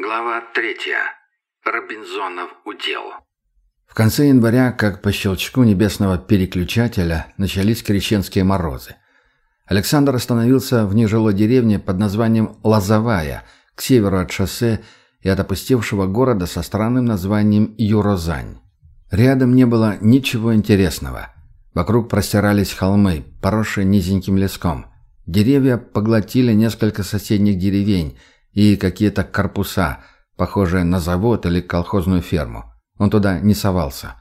Глава третья. Робинзонов удел. В конце января, как по щелчку небесного переключателя, начались крещенские морозы. Александр остановился в нежилой деревне под названием Лозовая, к северу от шоссе и от опустевшего города со странным названием Юрозань. Рядом не было ничего интересного. Вокруг простирались холмы, поросшие низеньким леском. Деревья поглотили несколько соседних деревень и какие-то корпуса, похожие на завод или колхозную ферму. Он туда не совался.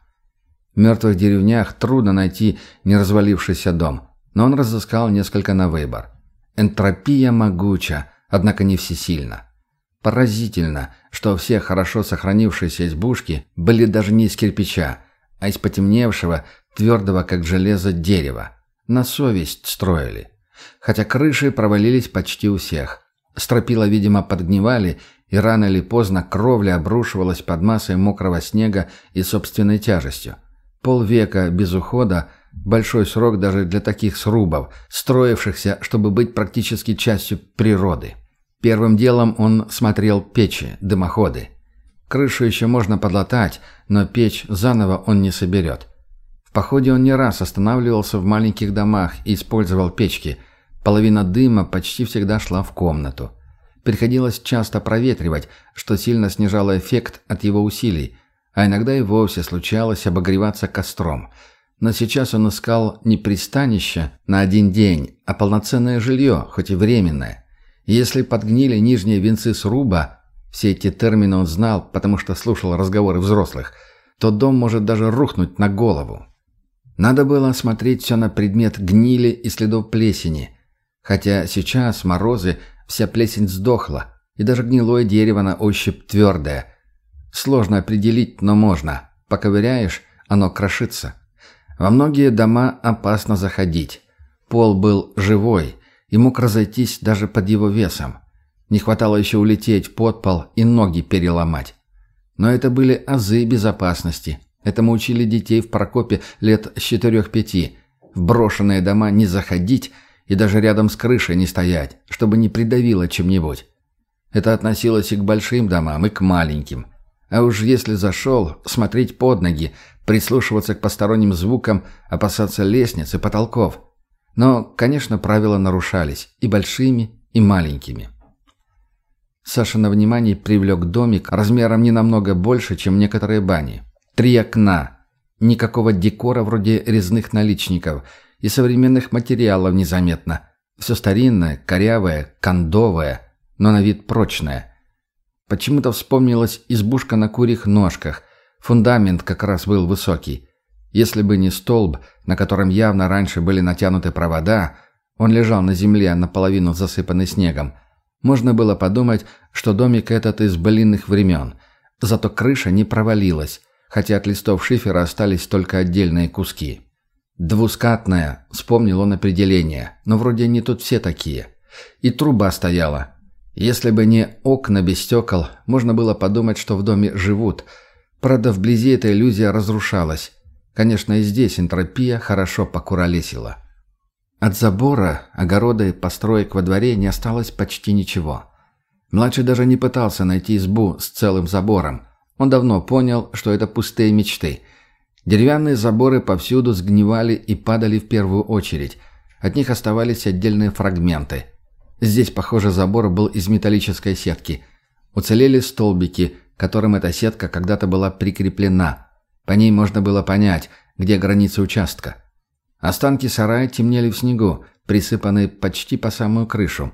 В мертвых деревнях трудно найти не развалившийся дом, но он разыскал несколько на выбор. Энтропия могуча, однако не всесильна. Поразительно, что все хорошо сохранившиеся избушки были даже не из кирпича, а из потемневшего, твердого как железо дерева. На совесть строили. Хотя крыши провалились почти у всех. Стропила, видимо, подгнивали, и рано или поздно кровля обрушивалась под массой мокрого снега и собственной тяжестью. Полвека без ухода – большой срок даже для таких срубов, строившихся, чтобы быть практически частью природы. Первым делом он смотрел печи, дымоходы. Крышу еще можно подлатать, но печь заново он не соберет. В походе он не раз останавливался в маленьких домах и использовал печки. Половина дыма почти всегда шла в комнату. Приходилось часто проветривать, что сильно снижало эффект от его усилий, а иногда и вовсе случалось обогреваться костром. Но сейчас он искал не пристанище на один день, а полноценное жилье, хоть и временное. Если подгнили нижние венцы сруба, все эти термины он знал, потому что слушал разговоры взрослых, то дом может даже рухнуть на голову. Надо было осмотреть все на предмет гнили и следов плесени. Хотя сейчас морозы Вся плесень сдохла, и даже гнилое дерево на ощупь твердое. Сложно определить, но можно. Поковыряешь, оно крошится. Во многие дома опасно заходить. Пол был живой и мог разойтись даже под его весом. Не хватало еще улететь под пол и ноги переломать. Но это были азы безопасности. Этому учили детей в Прокопе лет с четырех-пяти. В брошенные дома не заходить – и даже рядом с крышей не стоять, чтобы не придавило чем-нибудь. Это относилось и к большим домам, и к маленьким. А уж если зашел, смотреть под ноги, прислушиваться к посторонним звукам, опасаться лестниц и потолков. Но, конечно, правила нарушались и большими, и маленькими. Саша на внимание привлек домик размером не намного больше, чем некоторые бани. Три окна. Никакого декора вроде резных наличников – и современных материалов незаметно. Все старинное, корявое, кондовое, но на вид прочное. Почему-то вспомнилась избушка на курьих ножках. Фундамент как раз был высокий. Если бы не столб, на котором явно раньше были натянуты провода, он лежал на земле, наполовину засыпанный снегом. Можно было подумать, что домик этот из былинных времен. Зато крыша не провалилась, хотя от листов шифера остались только отдельные куски. «Двускатная», — вспомнил он определение, но вроде не тут все такие. И труба стояла. Если бы не окна без стекол, можно было подумать, что в доме живут. Правда, вблизи эта иллюзия разрушалась. Конечно, и здесь энтропия хорошо покуролесила. От забора, огорода и построек во дворе не осталось почти ничего. Младший даже не пытался найти избу с целым забором. Он давно понял, что это пустые мечты — Деревянные заборы повсюду сгнивали и падали в первую очередь. От них оставались отдельные фрагменты. Здесь, похоже, забор был из металлической сетки. Уцелели столбики, которым эта сетка когда-то была прикреплена. По ней можно было понять, где граница участка. Останки сарая темнели в снегу, присыпанные почти по самую крышу.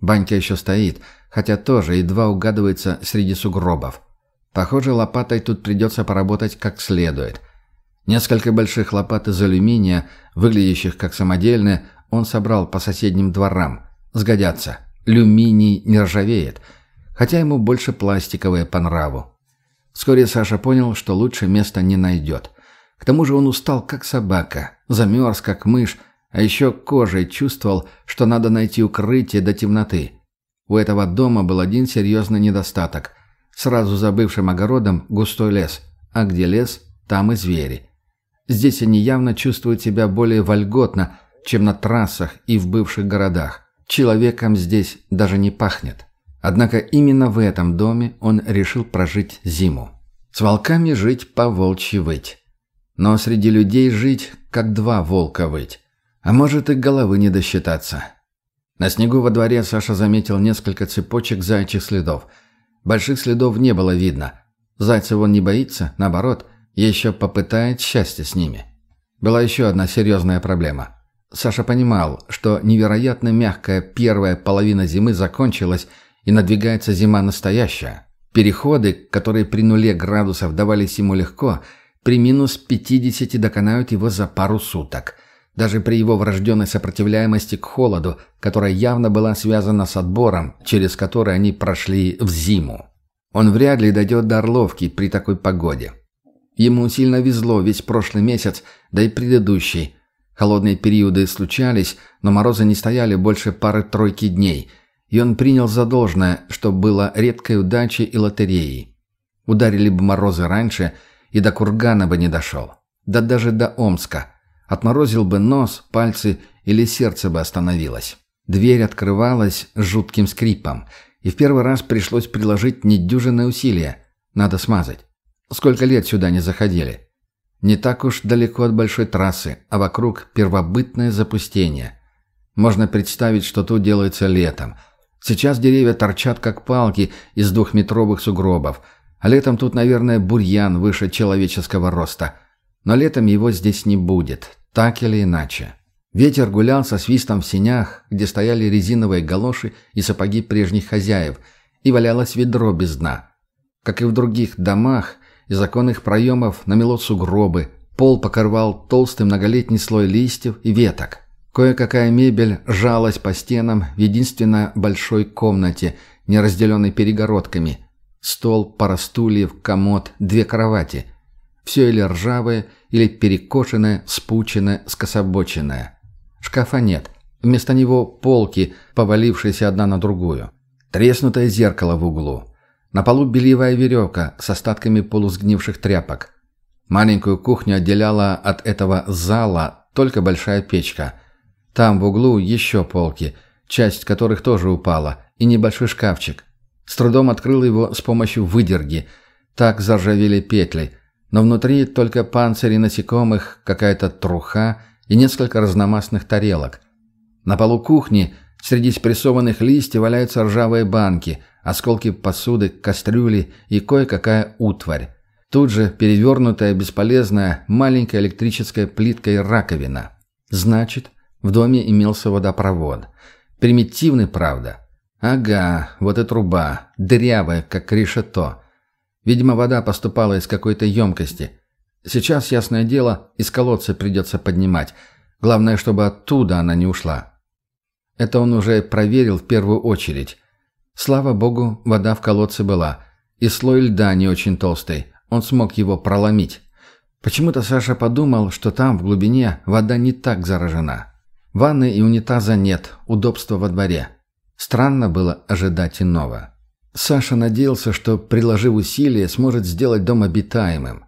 Банька еще стоит, хотя тоже едва угадывается среди сугробов. Похоже, лопатой тут придется поработать как следует – Несколько больших лопат из алюминия, выглядящих как самодельные, он собрал по соседним дворам. Сгодятся. Люминий не ржавеет, хотя ему больше пластиковые по нраву. Вскоре Саша понял, что лучше места не найдет. К тому же он устал, как собака, замерз, как мышь, а еще кожей чувствовал, что надо найти укрытие до темноты. У этого дома был один серьезный недостаток. Сразу за бывшим огородом густой лес, а где лес, там и звери. Здесь они явно чувствуют себя более вольготно, чем на трассах и в бывших городах. Человеком здесь даже не пахнет. Однако именно в этом доме он решил прожить зиму. С волками жить по волчьи выть. Но среди людей жить, как два волка выть. А может и головы не досчитаться. На снегу во дворе Саша заметил несколько цепочек зайчих следов. Больших следов не было видно. Зайцев он не боится, наоборот, еще попытает счастье с ними. Была еще одна серьезная проблема. Саша понимал, что невероятно мягкая первая половина зимы закончилась и надвигается зима настоящая. Переходы, которые при нуле градусов давались ему легко, при минус 50 доконают его за пару суток. Даже при его врожденной сопротивляемости к холоду, которая явно была связана с отбором, через который они прошли в зиму. Он вряд ли дойдет до Орловки при такой погоде. Ему сильно везло весь прошлый месяц, да и предыдущий. Холодные периоды случались, но морозы не стояли больше пары-тройки дней, и он принял за должное, что было редкой удачей и лотереей. Ударили бы морозы раньше, и до Кургана бы не дошел. Да даже до Омска. Отморозил бы нос, пальцы или сердце бы остановилось. Дверь открывалась с жутким скрипом, и в первый раз пришлось приложить недюжинное усилие. Надо смазать. Сколько лет сюда не заходили? Не так уж далеко от большой трассы, а вокруг первобытное запустение. Можно представить, что тут делается летом. Сейчас деревья торчат, как палки из двухметровых сугробов, а летом тут, наверное, бурьян выше человеческого роста. Но летом его здесь не будет, так или иначе. Ветер гулял со свистом в сенях, где стояли резиновые галоши и сапоги прежних хозяев, и валялось ведро без дна. Как и в других домах, из оконных проемов намело сугробы, пол покрывал толстый многолетний слой листьев и веток. Кое-какая мебель жалась по стенам в единственно большой комнате, не разделенной перегородками. Стол, пара стульев, комод, две кровати. Все или ржавое, или перекошенное, спученное, скособоченное. Шкафа нет. Вместо него полки, повалившиеся одна на другую. Треснутое зеркало в углу. На полу бельевая веревка с остатками полусгнивших тряпок. Маленькую кухню отделяла от этого зала только большая печка. Там в углу еще полки, часть которых тоже упала, и небольшой шкафчик. С трудом открыл его с помощью выдерги. Так заржавели петли. Но внутри только панцири насекомых, какая-то труха и несколько разномастных тарелок. На полу кухни среди спрессованных листьев валяются ржавые банки – осколки посуды, кастрюли и кое-какая утварь. Тут же перевернутая бесполезная маленькая электрическая плитка и раковина. Значит, в доме имелся водопровод. Примитивный, правда. Ага, вот и труба, дырявая, как решето. Видимо, вода поступала из какой-то емкости. Сейчас, ясное дело, из колодца придется поднимать. Главное, чтобы оттуда она не ушла. Это он уже проверил в первую очередь. Слава богу, вода в колодце была, и слой льда не очень толстый, он смог его проломить. Почему-то Саша подумал, что там, в глубине, вода не так заражена. Ванны и унитаза нет, удобства во дворе. Странно было ожидать иного. Саша надеялся, что, приложив усилия, сможет сделать дом обитаемым.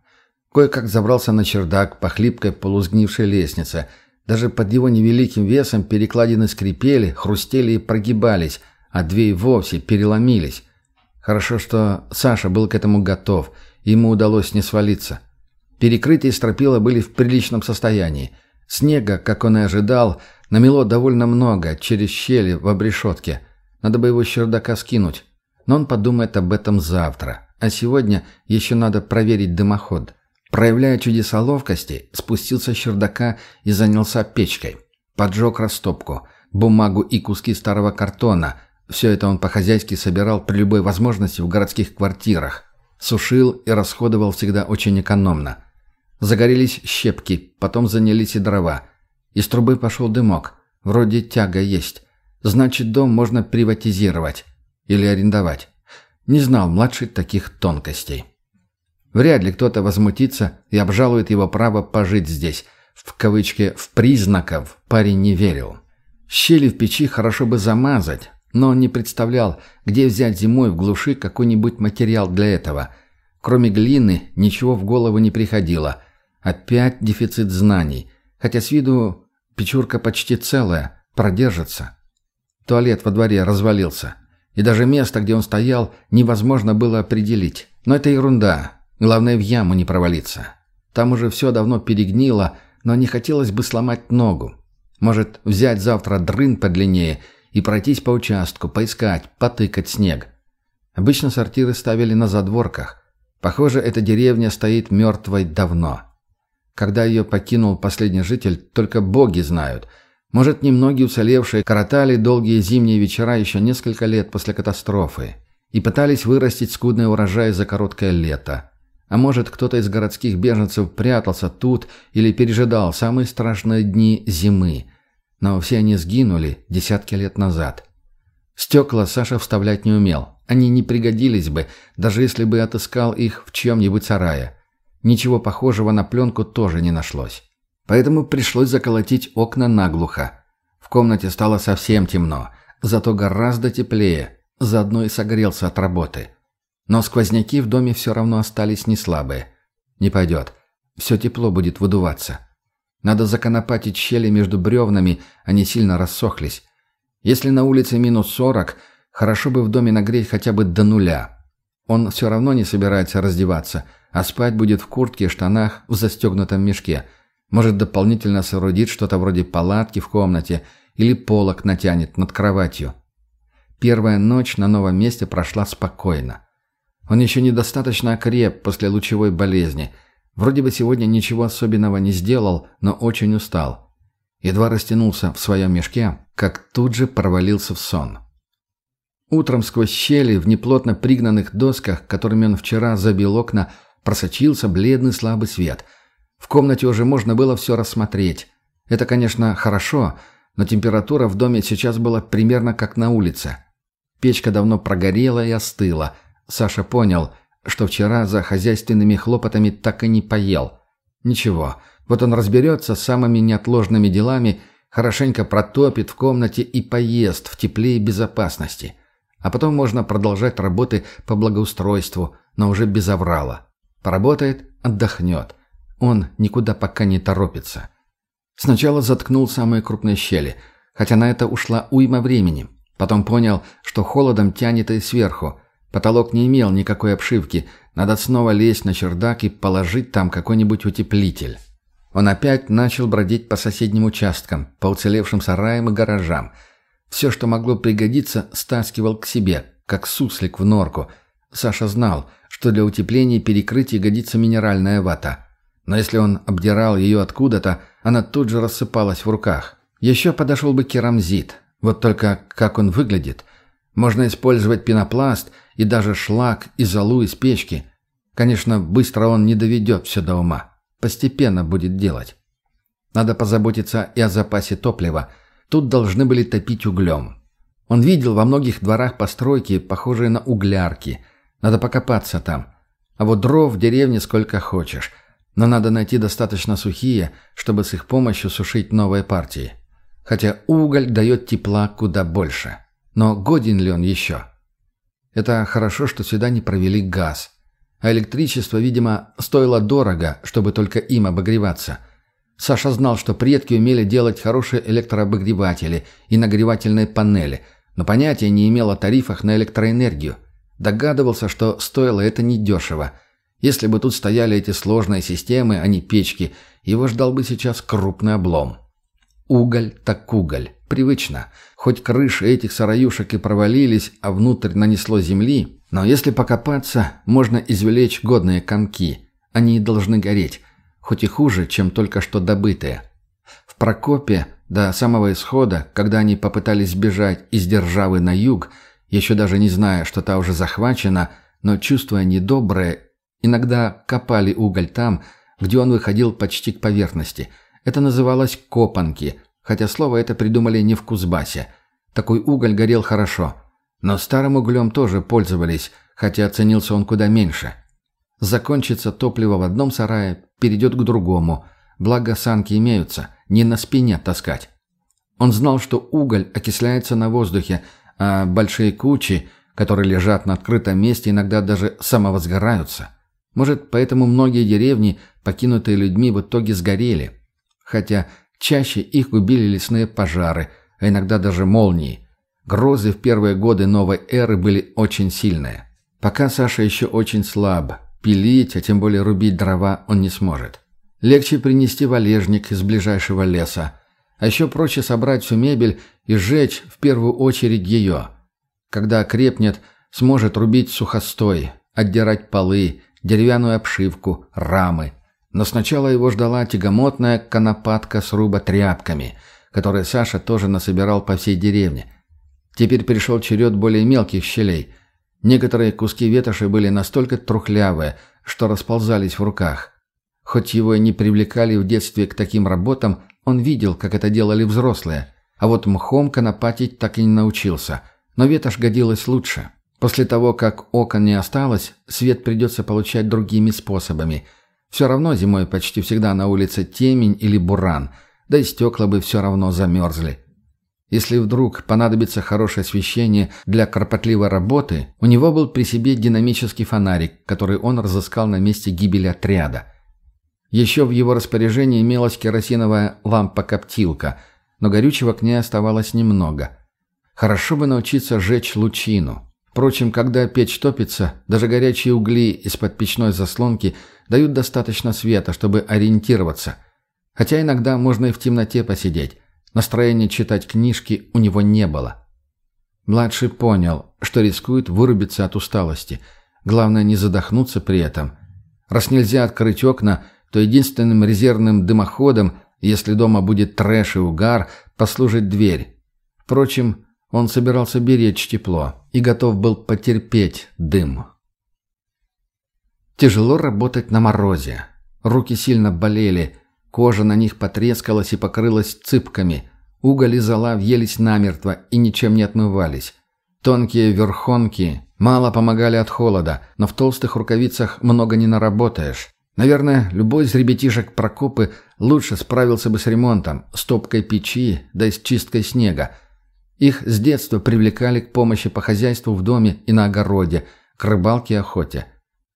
Кое-как забрался на чердак по хлипкой полузгнившей лестнице. Даже под его невеликим весом перекладины скрипели, хрустели и прогибались – а две и вовсе переломились. Хорошо, что Саша был к этому готов, ему удалось не свалиться. Перекрытые стропила были в приличном состоянии. Снега, как он и ожидал, намело довольно много через щели в обрешетке. Надо бы его с чердака скинуть. Но он подумает об этом завтра. А сегодня еще надо проверить дымоход. Проявляя чудеса ловкости, спустился с чердака и занялся печкой. Поджег растопку, бумагу и куски старого картона, все это он по-хозяйски собирал при любой возможности в городских квартирах. Сушил и расходовал всегда очень экономно. Загорелись щепки, потом занялись и дрова. Из трубы пошел дымок. Вроде тяга есть. Значит, дом можно приватизировать. Или арендовать. Не знал младший таких тонкостей. Вряд ли кто-то возмутится и обжалует его право пожить здесь. В кавычке «в признаков» парень не верил. Щели в печи хорошо бы замазать, но он не представлял, где взять зимой в глуши какой-нибудь материал для этого. Кроме глины ничего в голову не приходило. Опять дефицит знаний. Хотя с виду печурка почти целая, продержится. Туалет во дворе развалился. И даже место, где он стоял, невозможно было определить. Но это ерунда. Главное, в яму не провалиться. Там уже все давно перегнило, но не хотелось бы сломать ногу. Может, взять завтра дрын подлиннее и пройтись по участку, поискать, потыкать снег. Обычно сортиры ставили на задворках. Похоже, эта деревня стоит мертвой давно. Когда ее покинул последний житель, только боги знают. Может, немногие уцелевшие коротали долгие зимние вечера еще несколько лет после катастрофы и пытались вырастить скудный урожай за короткое лето. А может, кто-то из городских беженцев прятался тут или пережидал самые страшные дни зимы. Но все они сгинули десятки лет назад. Стекла Саша вставлять не умел. Они не пригодились бы, даже если бы отыскал их в чьем-нибудь сарае. Ничего похожего на пленку тоже не нашлось. Поэтому пришлось заколотить окна наглухо. В комнате стало совсем темно, зато гораздо теплее. Заодно и согрелся от работы. Но сквозняки в доме все равно остались не слабые. Не пойдет. Все тепло будет выдуваться. Надо законопатить щели между бревнами, они сильно рассохлись. Если на улице минус сорок, хорошо бы в доме нагреть хотя бы до нуля. Он все равно не собирается раздеваться, а спать будет в куртке и штанах в застегнутом мешке. Может, дополнительно соорудит что-то вроде палатки в комнате или полок натянет над кроватью. Первая ночь на новом месте прошла спокойно. Он еще недостаточно окреп после лучевой болезни. Вроде бы сегодня ничего особенного не сделал, но очень устал. Едва растянулся в своем мешке, как тут же провалился в сон. Утром сквозь щели в неплотно пригнанных досках, которыми он вчера забил окна, просочился бледный слабый свет. В комнате уже можно было все рассмотреть. Это, конечно, хорошо, но температура в доме сейчас была примерно как на улице. Печка давно прогорела и остыла – Саша понял, что вчера за хозяйственными хлопотами так и не поел. Ничего, вот он разберется с самыми неотложными делами, хорошенько протопит в комнате и поест в тепле и безопасности. А потом можно продолжать работы по благоустройству, но уже без аврала. Поработает, отдохнет. Он никуда пока не торопится. Сначала заткнул самые крупные щели, хотя на это ушла уйма времени. Потом понял, что холодом тянет и сверху – Потолок не имел никакой обшивки. Надо снова лезть на чердак и положить там какой-нибудь утеплитель. Он опять начал бродить по соседним участкам, по уцелевшим сараям и гаражам. Все, что могло пригодиться, стаскивал к себе, как суслик в норку. Саша знал, что для утепления перекрытий годится минеральная вата. Но если он обдирал ее откуда-то, она тут же рассыпалась в руках. Еще подошел бы керамзит. Вот только как он выглядит. Можно использовать пенопласт – и даже шлак и золу из печки. Конечно, быстро он не доведет все до ума. Постепенно будет делать. Надо позаботиться и о запасе топлива. Тут должны были топить углем. Он видел во многих дворах постройки, похожие на углярки. Надо покопаться там. А вот дров в деревне сколько хочешь. Но надо найти достаточно сухие, чтобы с их помощью сушить новые партии. Хотя уголь дает тепла куда больше. Но годен ли он еще? Это хорошо, что сюда не провели газ. А электричество, видимо, стоило дорого, чтобы только им обогреваться. Саша знал, что предки умели делать хорошие электрообогреватели и нагревательные панели, но понятия не имел о тарифах на электроэнергию. Догадывался, что стоило это недешево. Если бы тут стояли эти сложные системы, а не печки, его ждал бы сейчас крупный облом. Уголь так уголь. Привычно. Хоть крыши этих сараюшек и провалились, а внутрь нанесло земли, но если покопаться, можно извлечь годные комки. Они должны гореть. Хоть и хуже, чем только что добытые. В Прокопе до самого исхода, когда они попытались сбежать из державы на юг, еще даже не зная, что та уже захвачена, но чувствуя недоброе, иногда копали уголь там, где он выходил почти к поверхности – это называлось «копанки», хотя слово это придумали не в Кузбассе. Такой уголь горел хорошо. Но старым углем тоже пользовались, хотя ценился он куда меньше. Закончится топливо в одном сарае, перейдет к другому. Благо санки имеются, не на спине таскать. Он знал, что уголь окисляется на воздухе, а большие кучи, которые лежат на открытом месте, иногда даже самовозгораются. Может, поэтому многие деревни, покинутые людьми, в итоге сгорели хотя чаще их убили лесные пожары, а иногда даже молнии. Грозы в первые годы новой эры были очень сильные. Пока Саша еще очень слаб, пилить, а тем более рубить дрова он не сможет. Легче принести валежник из ближайшего леса, а еще проще собрать всю мебель и сжечь в первую очередь ее. Когда крепнет, сможет рубить сухостой, отдирать полы, деревянную обшивку, рамы. Но сначала его ждала тягомотная конопатка с руба тряпками, которые Саша тоже насобирал по всей деревне. Теперь пришел черед более мелких щелей. Некоторые куски ветоши были настолько трухлявые, что расползались в руках. Хоть его и не привлекали в детстве к таким работам, он видел, как это делали взрослые. А вот мхом конопатить так и не научился. Но ветошь годилась лучше. После того, как окон не осталось, свет придется получать другими способами. Все равно зимой почти всегда на улице темень или буран, да и стекла бы все равно замерзли. Если вдруг понадобится хорошее освещение для кропотливой работы, у него был при себе динамический фонарик, который он разыскал на месте гибели отряда. Еще в его распоряжении имелась керосиновая лампа-коптилка, но горючего к ней оставалось немного. Хорошо бы научиться жечь лучину. Впрочем, когда печь топится, даже горячие угли из-под печной заслонки дают достаточно света, чтобы ориентироваться. Хотя иногда можно и в темноте посидеть. Настроения читать книжки у него не было. Младший понял, что рискует вырубиться от усталости. Главное не задохнуться при этом. Раз нельзя открыть окна, то единственным резервным дымоходом, если дома будет трэш и угар, послужит дверь. Впрочем, он собирался беречь тепло и готов был потерпеть дым. Тяжело работать на морозе. Руки сильно болели, Кожа на них потрескалась и покрылась цыпками. Уголь и зола въелись намертво и ничем не отмывались. Тонкие верхонки мало помогали от холода, но в толстых рукавицах много не наработаешь. Наверное, любой из ребятишек Прокопы лучше справился бы с ремонтом, стопкой печи, да и с чисткой снега. Их с детства привлекали к помощи по хозяйству в доме и на огороде, к рыбалке и охоте.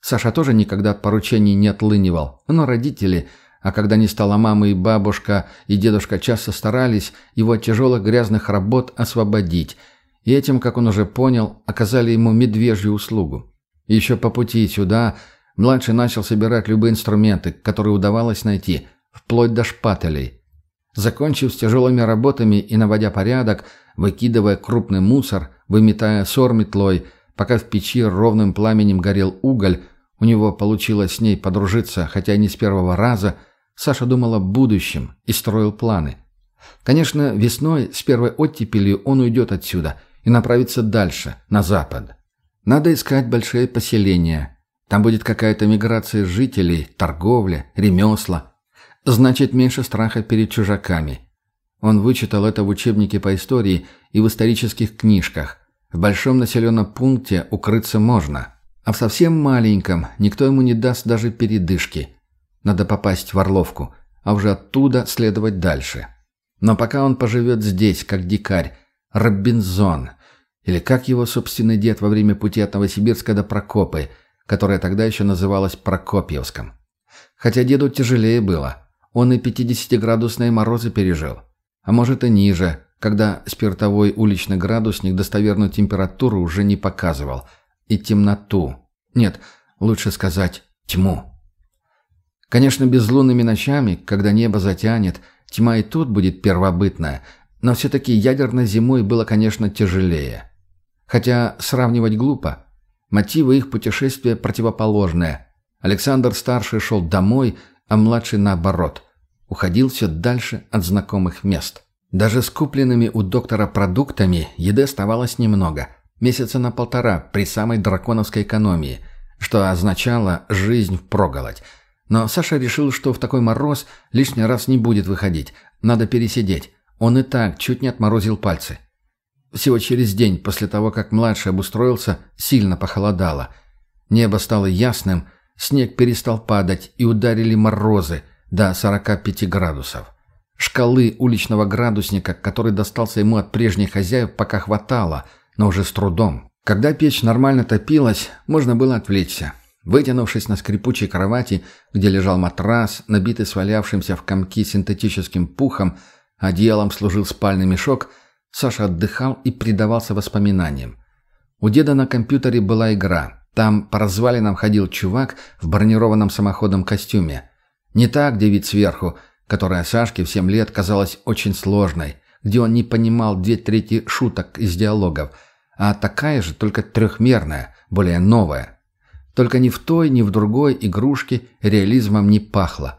Саша тоже никогда от поручений не отлынивал, но родители – а когда не стало мамы и бабушка, и дедушка часто старались его от тяжелых грязных работ освободить, и этим, как он уже понял, оказали ему медвежью услугу. Еще по пути сюда младший начал собирать любые инструменты, которые удавалось найти, вплоть до шпателей. Закончив с тяжелыми работами и наводя порядок, выкидывая крупный мусор, выметая сор метлой, пока в печи ровным пламенем горел уголь, у него получилось с ней подружиться, хотя не с первого раза – Саша думал о будущем и строил планы. Конечно, весной с первой оттепелью он уйдет отсюда и направится дальше, на запад. Надо искать большие поселения. Там будет какая-то миграция жителей, торговля, ремесла. Значит, меньше страха перед чужаками. Он вычитал это в учебнике по истории и в исторических книжках. В большом населенном пункте укрыться можно, а в совсем маленьком никто ему не даст даже передышки – надо попасть в Орловку, а уже оттуда следовать дальше. Но пока он поживет здесь, как дикарь, Робинзон, или как его собственный дед во время пути от Новосибирска до Прокопы, которая тогда еще называлась Прокопьевском. Хотя деду тяжелее было. Он и 50-градусные морозы пережил. А может и ниже, когда спиртовой уличный градусник достоверную температуру уже не показывал. И темноту. Нет, лучше сказать тьму. Конечно, безлунными ночами, когда небо затянет, тьма и тут будет первобытная, но все-таки ядерной зимой было, конечно, тяжелее. Хотя сравнивать глупо. Мотивы их путешествия противоположные. Александр-старший шел домой, а младший наоборот. Уходил все дальше от знакомых мест. Даже с купленными у доктора продуктами еды оставалось немного. Месяца на полтора при самой драконовской экономии, что означало жизнь впроголодь. Но Саша решил, что в такой мороз лишний раз не будет выходить. Надо пересидеть. Он и так чуть не отморозил пальцы. Всего через день после того, как младший обустроился, сильно похолодало. Небо стало ясным, снег перестал падать и ударили морозы до 45 градусов. Шкалы уличного градусника, который достался ему от прежних хозяев, пока хватало, но уже с трудом. Когда печь нормально топилась, можно было отвлечься. Вытянувшись на скрипучей кровати, где лежал матрас, набитый свалявшимся в комки синтетическим пухом, одеялом служил спальный мешок, Саша отдыхал и предавался воспоминаниям. У деда на компьютере была игра. Там по развалинам ходил чувак в бронированном самоходном костюме. Не так, где вид сверху, которая Сашке в 7 лет казалась очень сложной, где он не понимал две трети шуток из диалогов, а такая же, только трехмерная, более новая. Только ни в той, ни в другой игрушке реализмом не пахло.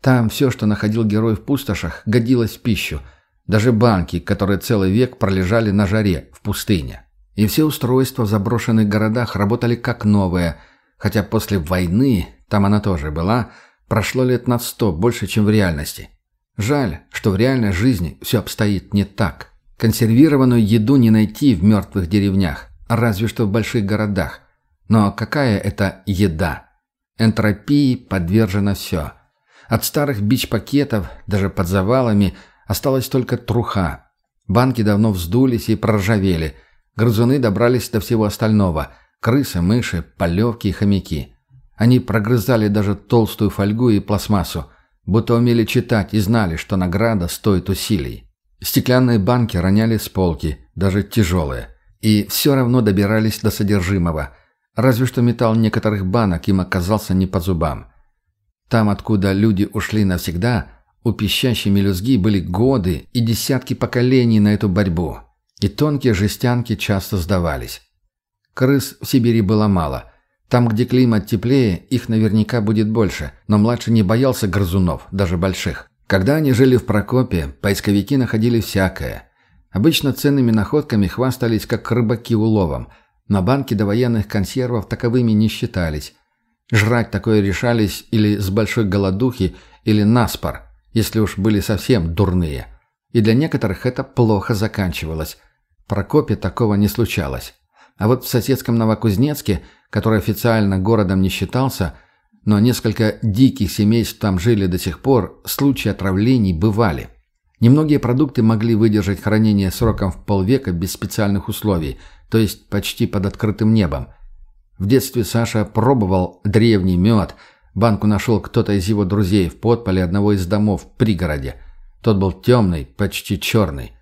Там все, что находил герой в пустошах, годилось в пищу. Даже банки, которые целый век пролежали на жаре в пустыне. И все устройства в заброшенных городах работали как новые, хотя после войны, там она тоже была, прошло лет на сто, больше, чем в реальности. Жаль, что в реальной жизни все обстоит не так. Консервированную еду не найти в мертвых деревнях, разве что в больших городах. Но какая это еда? Энтропии подвержено все. От старых бич-пакетов, даже под завалами, осталась только труха. Банки давно вздулись и проржавели – Грызуны добрались до всего остального – крысы, мыши, полевки и хомяки. Они прогрызали даже толстую фольгу и пластмассу, будто умели читать и знали, что награда стоит усилий. Стеклянные банки роняли с полки, даже тяжелые, и все равно добирались до содержимого, разве что металл некоторых банок им оказался не по зубам. Там, откуда люди ушли навсегда, у пищащей мелюзги были годы и десятки поколений на эту борьбу – и тонкие жестянки часто сдавались. Крыс в Сибири было мало. Там, где климат теплее, их наверняка будет больше, но младший не боялся грызунов, даже больших. Когда они жили в Прокопе, поисковики находили всякое. Обычно ценными находками хвастались, как рыбаки уловом. На банки довоенных консервов таковыми не считались. Жрать такое решались или с большой голодухи, или наспор, если уж были совсем дурные. И для некоторых это плохо заканчивалось. Прокопе такого не случалось. А вот в соседском Новокузнецке, который официально городом не считался, но несколько диких семейств там жили до сих пор, случаи отравлений бывали. Немногие продукты могли выдержать хранение сроком в полвека без специальных условий, то есть почти под открытым небом. В детстве Саша пробовал древний мед, банку нашел кто-то из его друзей в подполе одного из домов в пригороде. Тот был темный, почти черный.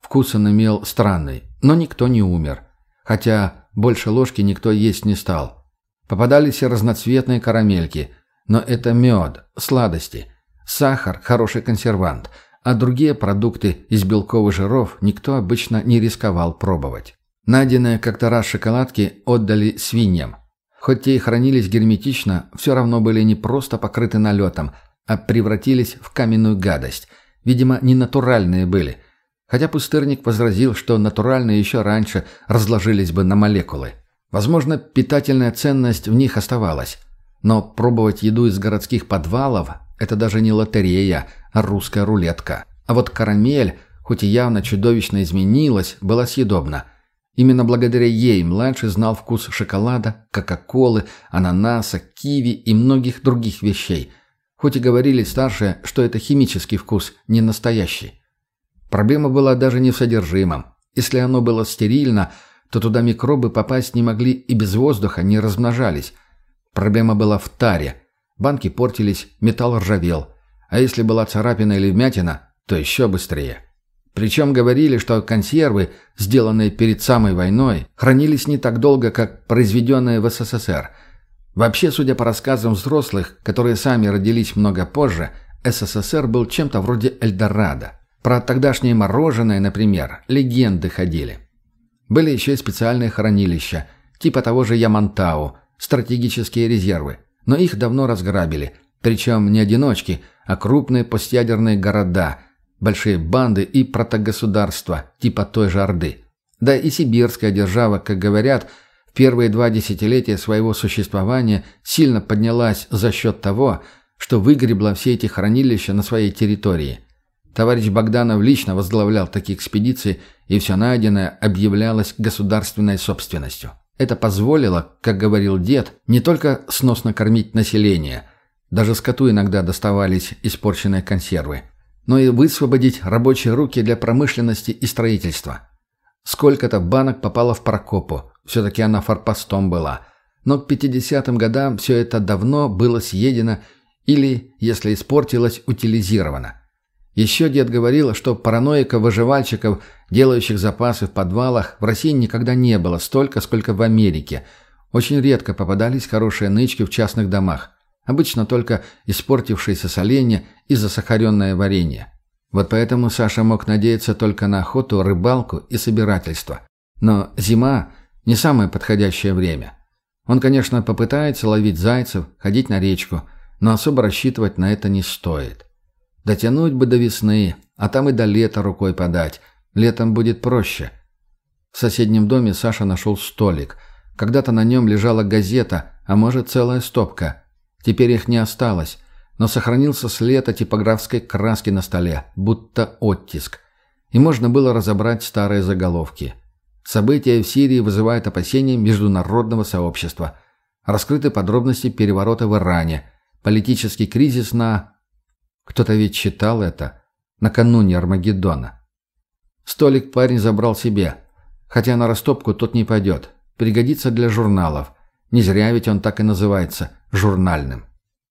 Вкус он имел странный, но никто не умер. Хотя больше ложки никто есть не стал. Попадались и разноцветные карамельки. Но это мед, сладости. Сахар – хороший консервант. А другие продукты из белковых жиров никто обычно не рисковал пробовать. Найденные как-то раз шоколадки отдали свиньям. Хоть те и хранились герметично, все равно были не просто покрыты налетом, а превратились в каменную гадость. Видимо, не натуральные были – Хотя пустырник возразил, что натуральные еще раньше разложились бы на молекулы. Возможно, питательная ценность в них оставалась. Но пробовать еду из городских подвалов – это даже не лотерея, а русская рулетка. А вот карамель, хоть и явно чудовищно изменилась, была съедобна. Именно благодаря ей младший знал вкус шоколада, кока-колы, ананаса, киви и многих других вещей. Хоть и говорили старшие, что это химический вкус, не настоящий. Проблема была даже не в содержимом. Если оно было стерильно, то туда микробы попасть не могли и без воздуха не размножались. Проблема была в таре. Банки портились, металл ржавел. А если была царапина или вмятина, то еще быстрее. Причем говорили, что консервы, сделанные перед самой войной, хранились не так долго, как произведенные в СССР. Вообще, судя по рассказам взрослых, которые сами родились много позже, СССР был чем-то вроде Эльдорадо. Про тогдашнее мороженое, например, легенды ходили. Были еще и специальные хранилища, типа того же Ямантау, стратегические резервы. Но их давно разграбили. Причем не одиночки, а крупные постядерные города, большие банды и протогосударства, типа той же Орды. Да и сибирская держава, как говорят, в первые два десятилетия своего существования сильно поднялась за счет того, что выгребла все эти хранилища на своей территории – Товарищ Богданов лично возглавлял такие экспедиции, и все найденное объявлялось государственной собственностью. Это позволило, как говорил дед, не только сносно кормить население, даже скоту иногда доставались испорченные консервы, но и высвободить рабочие руки для промышленности и строительства. Сколько-то банок попало в Прокопу, все-таки она форпостом была. Но к 50-м годам все это давно было съедено или, если испортилось, утилизировано. Еще дед говорил, что параноиков-выживальщиков, делающих запасы в подвалах, в России никогда не было столько, сколько в Америке. Очень редко попадались хорошие нычки в частных домах. Обычно только испортившиеся соленья и засахаренное варенье. Вот поэтому Саша мог надеяться только на охоту, рыбалку и собирательство. Но зима – не самое подходящее время. Он, конечно, попытается ловить зайцев, ходить на речку, но особо рассчитывать на это не стоит. Дотянуть бы до весны, а там и до лета рукой подать. Летом будет проще. В соседнем доме Саша нашел столик. Когда-то на нем лежала газета, а может целая стопка. Теперь их не осталось, но сохранился след от типографской краски на столе, будто оттиск. И можно было разобрать старые заголовки – События в Сирии вызывают опасения международного сообщества. Раскрыты подробности переворота в Иране. Политический кризис на... Кто-то ведь читал это. Накануне Армагеддона. Столик парень забрал себе. Хотя на растопку тот не пойдет. Пригодится для журналов. Не зря ведь он так и называется – журнальным.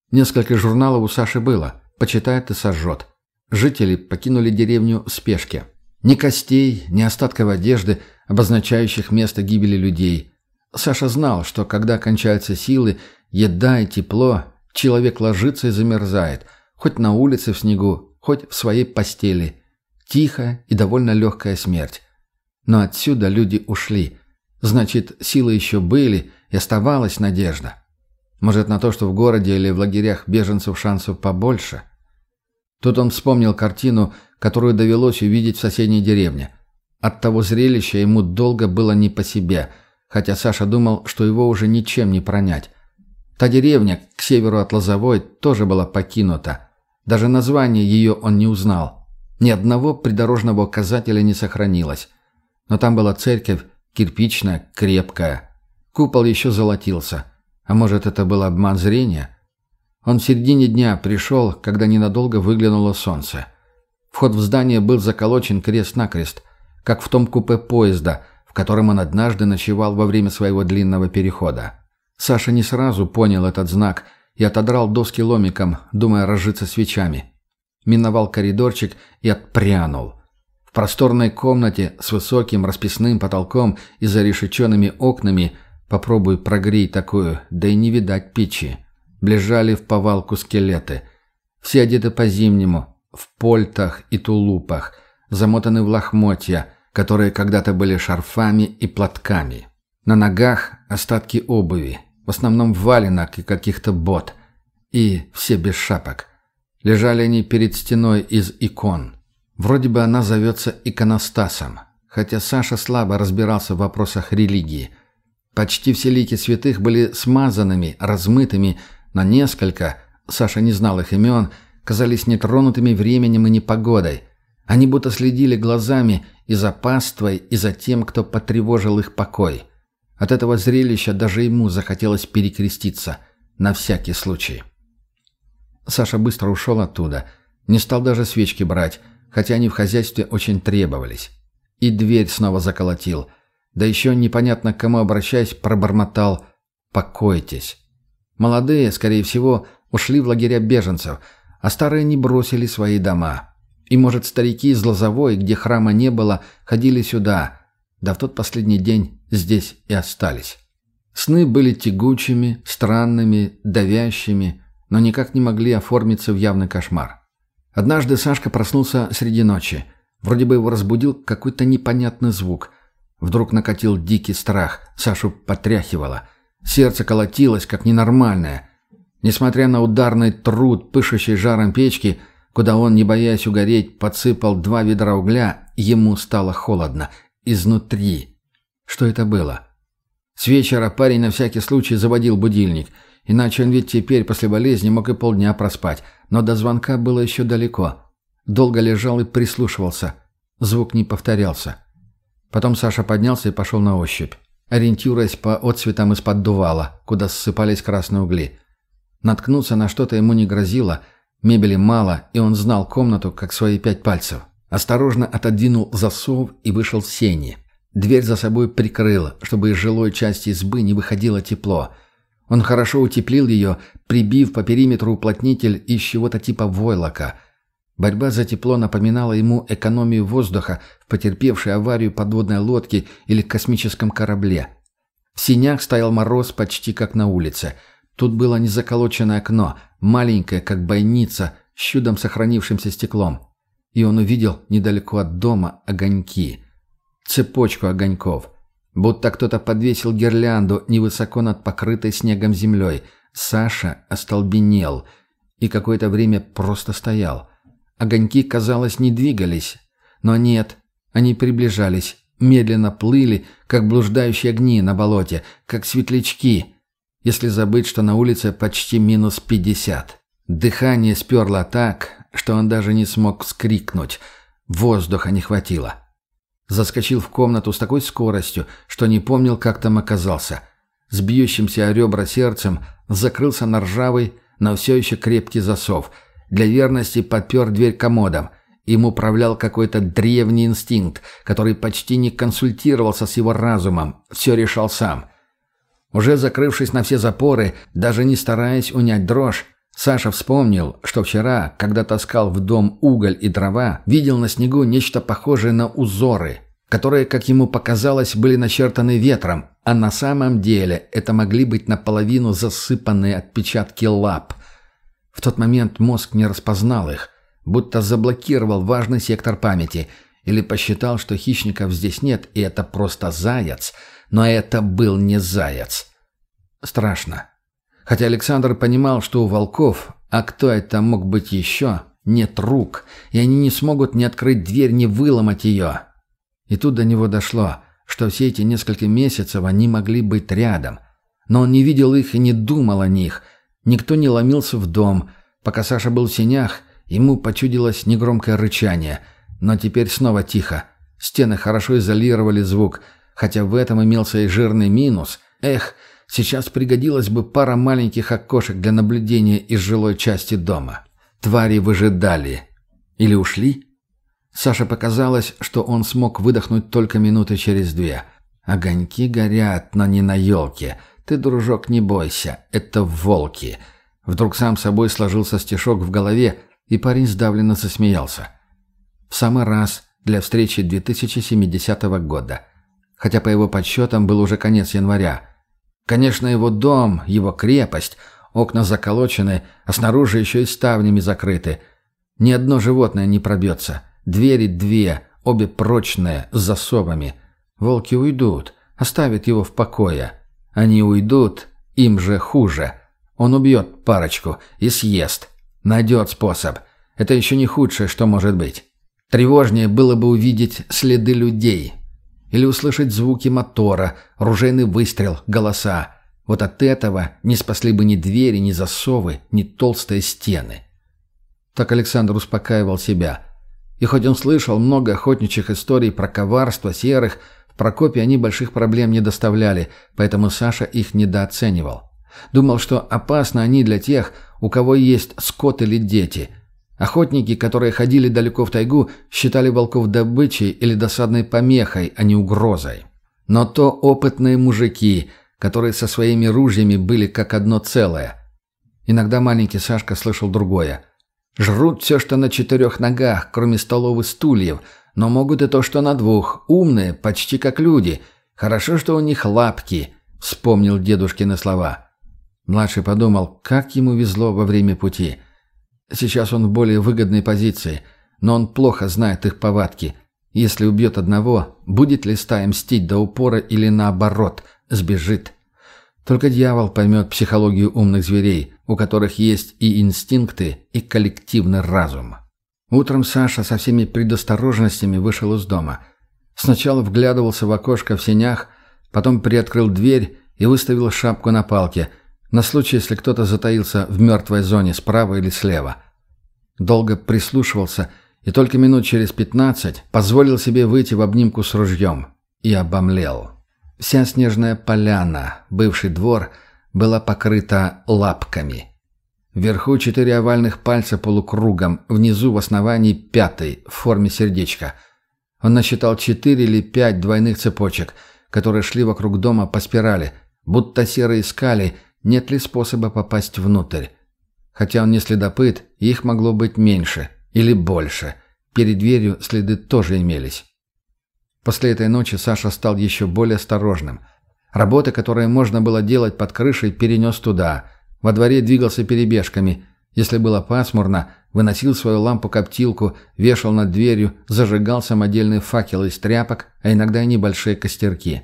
Несколько журналов у Саши было. Почитает и сожжет. Жители покинули деревню в спешке. Ни костей, ни остатков одежды – обозначающих место гибели людей. Саша знал, что когда кончаются силы, еда и тепло, человек ложится и замерзает, хоть на улице в снегу, хоть в своей постели. Тихая и довольно легкая смерть. Но отсюда люди ушли. Значит, силы еще были, и оставалась надежда. Может, на то, что в городе или в лагерях беженцев шансов побольше? Тут он вспомнил картину, которую довелось увидеть в соседней деревне. От того зрелища ему долго было не по себе, хотя Саша думал, что его уже ничем не пронять. Та деревня к северу от Лозовой тоже была покинута. Даже название ее он не узнал. Ни одного придорожного указателя не сохранилось. Но там была церковь, кирпичная, крепкая. Купол еще золотился. А может, это был обман зрения? Он в середине дня пришел, когда ненадолго выглянуло солнце. Вход в здание был заколочен крест-накрест как в том купе поезда, в котором он однажды ночевал во время своего длинного перехода. Саша не сразу понял этот знак и отодрал доски ломиком, думая разжиться свечами. Миновал коридорчик и отпрянул. В просторной комнате с высоким расписным потолком и зарешеченными окнами попробуй прогреть такую, да и не видать печи. Блежали в повалку скелеты. Все одеты по-зимнему, в польтах и тулупах, замотаны в лохмотья, которые когда-то были шарфами и платками. На ногах остатки обуви, в основном валенок и каких-то бот. И все без шапок. Лежали они перед стеной из икон. Вроде бы она зовется иконостасом, хотя Саша слабо разбирался в вопросах религии. Почти все лики святых были смазанными, размытыми, но несколько, Саша не знал их имен, казались нетронутыми временем и непогодой. Они будто следили глазами и за паствой, и за тем, кто потревожил их покой. От этого зрелища даже ему захотелось перекреститься, на всякий случай. Саша быстро ушел оттуда, не стал даже свечки брать, хотя они в хозяйстве очень требовались. И дверь снова заколотил, да еще непонятно к кому обращаясь, пробормотал «покойтесь». Молодые, скорее всего, ушли в лагеря беженцев, а старые не бросили свои дома. И, может, старики из Лозовой, где храма не было, ходили сюда, да в тот последний день здесь и остались. Сны были тягучими, странными, давящими, но никак не могли оформиться в явный кошмар. Однажды Сашка проснулся среди ночи. Вроде бы его разбудил какой-то непонятный звук. Вдруг накатил дикий страх, Сашу потряхивало. Сердце колотилось, как ненормальное. Несмотря на ударный труд, пышущий жаром печки, куда он, не боясь угореть, подсыпал два ведра угля, ему стало холодно. Изнутри. Что это было? С вечера парень на всякий случай заводил будильник. Иначе он ведь теперь после болезни мог и полдня проспать. Но до звонка было еще далеко. Долго лежал и прислушивался. Звук не повторялся. Потом Саша поднялся и пошел на ощупь, ориентируясь по отцветам из-под дувала, куда ссыпались красные угли. Наткнуться на что-то ему не грозило – Мебели мало, и он знал комнату, как свои пять пальцев. Осторожно отодвинул засов и вышел в сени. Дверь за собой прикрыл, чтобы из жилой части избы не выходило тепло. Он хорошо утеплил ее, прибив по периметру уплотнитель из чего-то типа войлока. Борьба за тепло напоминала ему экономию воздуха в потерпевшей аварию подводной лодке или космическом корабле. В синях стоял мороз почти как на улице. Тут было незаколоченное окно, маленькое, как бойница, с чудом сохранившимся стеклом. И он увидел недалеко от дома огоньки. Цепочку огоньков. Будто кто-то подвесил гирлянду невысоко над покрытой снегом землей. Саша остолбенел и какое-то время просто стоял. Огоньки, казалось, не двигались. Но нет, они приближались, медленно плыли, как блуждающие огни на болоте, как светлячки, если забыть, что на улице почти минус пятьдесят. Дыхание сперло так, что он даже не смог вскрикнуть. Воздуха не хватило. Заскочил в комнату с такой скоростью, что не помнил, как там оказался. С бьющимся о ребра сердцем закрылся на ржавый, но все еще крепкий засов – для верности подпер дверь комодом. Им управлял какой-то древний инстинкт, который почти не консультировался с его разумом, все решал сам. Уже закрывшись на все запоры, даже не стараясь унять дрожь, Саша вспомнил, что вчера, когда таскал в дом уголь и дрова, видел на снегу нечто похожее на узоры, которые, как ему показалось, были начертаны ветром, а на самом деле это могли быть наполовину засыпанные отпечатки лап – в тот момент мозг не распознал их, будто заблокировал важный сектор памяти или посчитал, что хищников здесь нет, и это просто заяц. Но это был не заяц. Страшно. Хотя Александр понимал, что у волков, а кто это мог быть еще, нет рук, и они не смогут ни открыть дверь, ни выломать ее. И тут до него дошло, что все эти несколько месяцев они могли быть рядом. Но он не видел их и не думал о них – Никто не ломился в дом. Пока Саша был в сенях, ему почудилось негромкое рычание. Но теперь снова тихо. Стены хорошо изолировали звук, хотя в этом имелся и жирный минус. Эх, сейчас пригодилась бы пара маленьких окошек для наблюдения из жилой части дома. Твари выжидали. Или ушли? Саше показалось, что он смог выдохнуть только минуты через две. Огоньки горят, но не на елке. «Ты, дружок, не бойся, это волки». Вдруг сам собой сложился стишок в голове, и парень сдавленно засмеялся. В самый раз для встречи 2070 года. Хотя по его подсчетам был уже конец января. Конечно, его дом, его крепость, окна заколочены, а снаружи еще и ставнями закрыты. Ни одно животное не пробьется. Двери две, обе прочные, с засовами. Волки уйдут, оставят его в покое. Они уйдут, им же хуже. Он убьет парочку и съест. Найдет способ. Это еще не худшее, что может быть. Тревожнее было бы увидеть следы людей. Или услышать звуки мотора, ружейный выстрел, голоса. Вот от этого не спасли бы ни двери, ни засовы, ни толстые стены. Так Александр успокаивал себя. И хоть он слышал много охотничьих историй про коварство серых, Прокопе они больших проблем не доставляли, поэтому Саша их недооценивал. Думал, что опасны они для тех, у кого есть скот или дети. Охотники, которые ходили далеко в тайгу, считали волков добычей или досадной помехой, а не угрозой. Но то опытные мужики, которые со своими ружьями были как одно целое. Иногда маленький Сашка слышал другое. «Жрут все, что на четырех ногах, кроме столов и стульев», но могут и то, что на двух. Умные, почти как люди. Хорошо, что у них лапки», — вспомнил дедушкины слова. Младший подумал, как ему везло во время пути. Сейчас он в более выгодной позиции, но он плохо знает их повадки. Если убьет одного, будет ли стая мстить до упора или наоборот, сбежит. Только дьявол поймет психологию умных зверей, у которых есть и инстинкты, и коллективный разум. Утром Саша со всеми предосторожностями вышел из дома. Сначала вглядывался в окошко в сенях, потом приоткрыл дверь и выставил шапку на палке, на случай, если кто-то затаился в мертвой зоне справа или слева. Долго прислушивался и только минут через пятнадцать позволил себе выйти в обнимку с ружьем. И обомлел. Вся снежная поляна, бывший двор, была покрыта лапками. Вверху четыре овальных пальца полукругом, внизу в основании пятый, в форме сердечка. Он насчитал четыре или пять двойных цепочек, которые шли вокруг дома по спирали, будто серые искали, нет ли способа попасть внутрь. Хотя он не следопыт, их могло быть меньше, Или больше. Перед дверью следы тоже имелись. После этой ночи Саша стал еще более осторожным. Работы, которые можно было делать под крышей, перенес туда. Во дворе двигался перебежками. Если было пасмурно, выносил свою лампу-коптилку, вешал над дверью, зажигал самодельные факелы из тряпок, а иногда и небольшие костерки.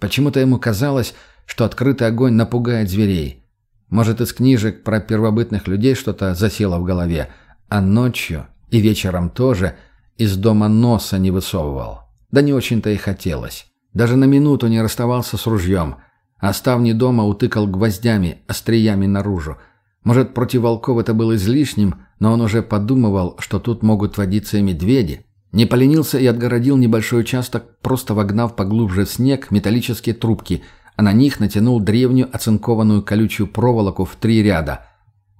Почему-то ему казалось, что открытый огонь напугает зверей. Может, из книжек про первобытных людей что-то засело в голове, а ночью и вечером тоже из дома носа не высовывал. Да не очень-то и хотелось. Даже на минуту не расставался с ружьем, а ставни дома утыкал гвоздями, остриями наружу. Может, против волков это было излишним, но он уже подумывал, что тут могут водиться и медведи. Не поленился и отгородил небольшой участок, просто вогнав поглубже в снег металлические трубки, а на них натянул древнюю оцинкованную колючую проволоку в три ряда.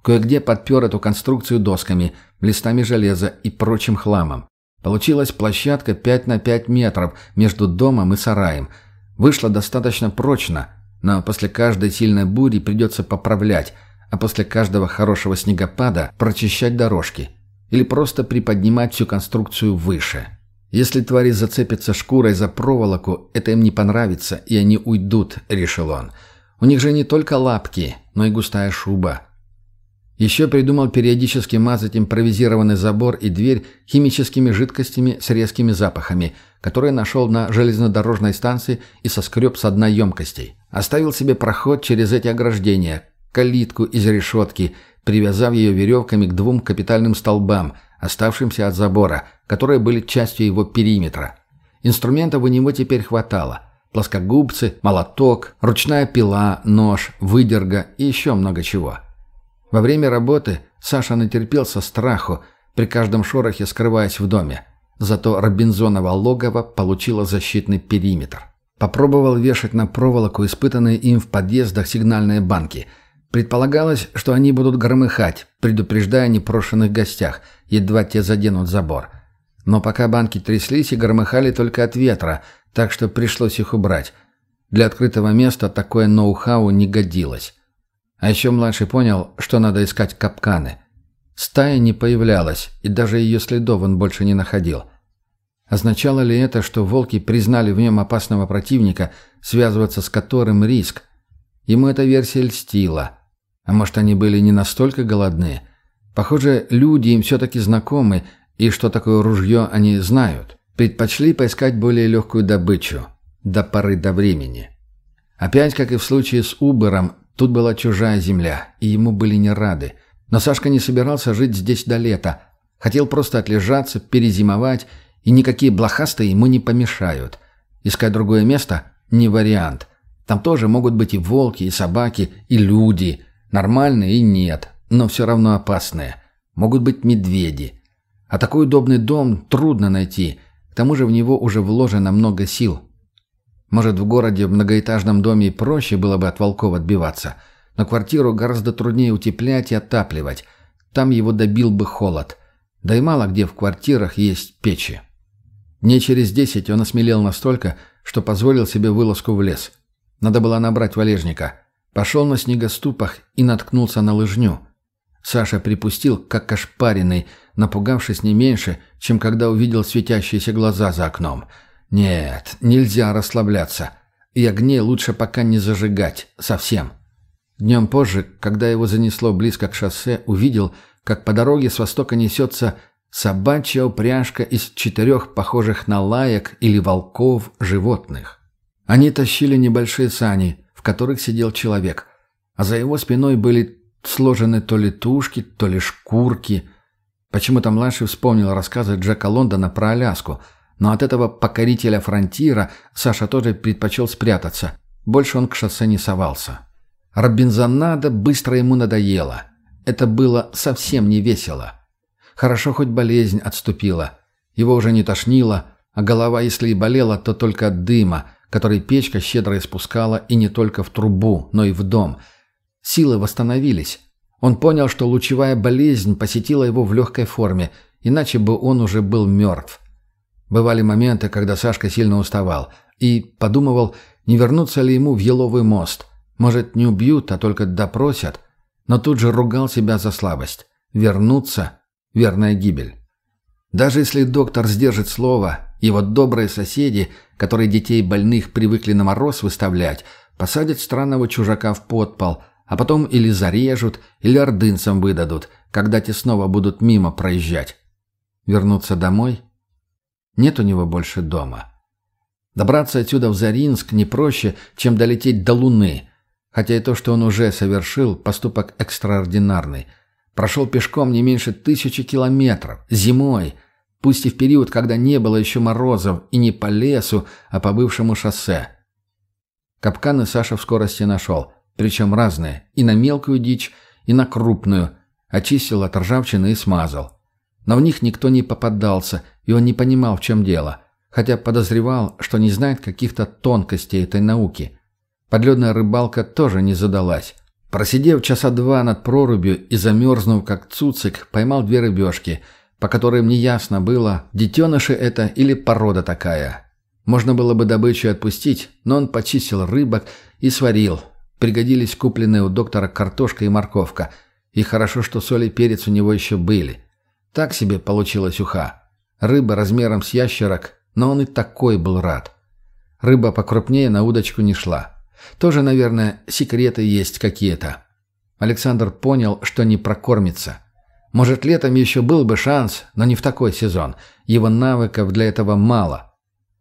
Кое-где подпер эту конструкцию досками, листами железа и прочим хламом. Получилась площадка 5 на 5 метров между домом и сараем. Вышло достаточно прочно, но после каждой сильной бури придется поправлять, а после каждого хорошего снегопада прочищать дорожки. Или просто приподнимать всю конструкцию выше. Если твари зацепятся шкурой за проволоку, это им не понравится, и они уйдут, решил он. У них же не только лапки, но и густая шуба. Еще придумал периодически мазать импровизированный забор и дверь химическими жидкостями с резкими запахами, которые нашел на железнодорожной станции и соскреб с дна емкостей. Оставил себе проход через эти ограждения, калитку из решетки, привязав ее веревками к двум капитальным столбам, оставшимся от забора, которые были частью его периметра. Инструментов у него теперь хватало. Плоскогубцы, молоток, ручная пила, нож, выдерга и еще много чего. Во время работы Саша натерпелся страху, при каждом шорохе скрываясь в доме. Зато Робинзонова логово получило защитный периметр. Попробовал вешать на проволоку испытанные им в подъездах сигнальные банки. Предполагалось, что они будут громыхать, предупреждая о непрошенных гостях, едва те заденут забор. Но пока банки тряслись и громыхали только от ветра, так что пришлось их убрать. Для открытого места такое ноу-хау не годилось. А еще младший понял, что надо искать капканы. Стая не появлялась, и даже ее следов он больше не находил. Означало ли это, что волки признали в нем опасного противника, связываться с которым риск? Ему эта версия льстила. А может, они были не настолько голодны? Похоже, люди им все-таки знакомы, и что такое ружье они знают. Предпочли поискать более легкую добычу. До поры до времени. Опять, как и в случае с Убером, Тут была чужая земля, и ему были не рады. Но Сашка не собирался жить здесь до лета. Хотел просто отлежаться, перезимовать, и никакие блохастые ему не помешают. Искать другое место – не вариант. Там тоже могут быть и волки, и собаки, и люди. Нормальные и нет, но все равно опасные. Могут быть медведи. А такой удобный дом трудно найти. К тому же в него уже вложено много сил. Может, в городе в многоэтажном доме проще было бы от волков отбиваться, но квартиру гораздо труднее утеплять и отапливать. Там его добил бы холод. Да и мало где в квартирах есть печи. Дней через десять он осмелел настолько, что позволил себе вылазку в лес. Надо было набрать валежника. Пошел на снегоступах и наткнулся на лыжню. Саша припустил, как ошпаренный, напугавшись не меньше, чем когда увидел светящиеся глаза за окном – нет, нельзя расслабляться. И огней лучше пока не зажигать. Совсем. Днем позже, когда его занесло близко к шоссе, увидел, как по дороге с востока несется собачья упряжка из четырех похожих на лаек или волков животных. Они тащили небольшие сани, в которых сидел человек, а за его спиной были сложены то ли тушки, то ли шкурки. Почему-то младший вспомнил рассказы Джека Лондона про Аляску – но от этого покорителя фронтира Саша тоже предпочел спрятаться. Больше он к шоссе не совался. Робинзонада быстро ему надоело. Это было совсем не весело. Хорошо хоть болезнь отступила. Его уже не тошнило, а голова, если и болела, то только от дыма, который печка щедро испускала и не только в трубу, но и в дом. Силы восстановились. Он понял, что лучевая болезнь посетила его в легкой форме, иначе бы он уже был мертв. Бывали моменты, когда Сашка сильно уставал и подумывал, не вернуться ли ему в Еловый мост. Может, не убьют, а только допросят. Но тут же ругал себя за слабость. Вернуться – верная гибель. Даже если доктор сдержит слово, его добрые соседи, которые детей больных привыкли на мороз выставлять, посадят странного чужака в подпол, а потом или зарежут, или ордынцам выдадут, когда те снова будут мимо проезжать. Вернуться домой? Нет у него больше дома. Добраться отсюда в Заринск не проще, чем долететь до Луны, хотя и то, что он уже совершил, поступок экстраординарный. Прошел пешком не меньше тысячи километров, зимой, пусть и в период, когда не было еще морозов, и не по лесу, а по бывшему шоссе. Капканы Саша в скорости нашел, причем разные, и на мелкую дичь, и на крупную, очистил от ржавчины и смазал. Но в них никто не попадался, и он не понимал, в чем дело, хотя подозревал, что не знает каких-то тонкостей этой науки. Подледная рыбалка тоже не задалась. Просидев часа два над прорубью и замерзнув, как цуцик, поймал две рыбешки, по которым неясно было, детеныши это или порода такая. Можно было бы добычу отпустить, но он почистил рыбок и сварил. Пригодились купленные у доктора картошка и морковка. И хорошо, что соль и перец у него еще были. Так себе получилась уха. Рыба размером с ящерок, но он и такой был рад. Рыба покрупнее на удочку не шла. Тоже, наверное, секреты есть какие-то. Александр понял, что не прокормится. Может, летом еще был бы шанс, но не в такой сезон. Его навыков для этого мало.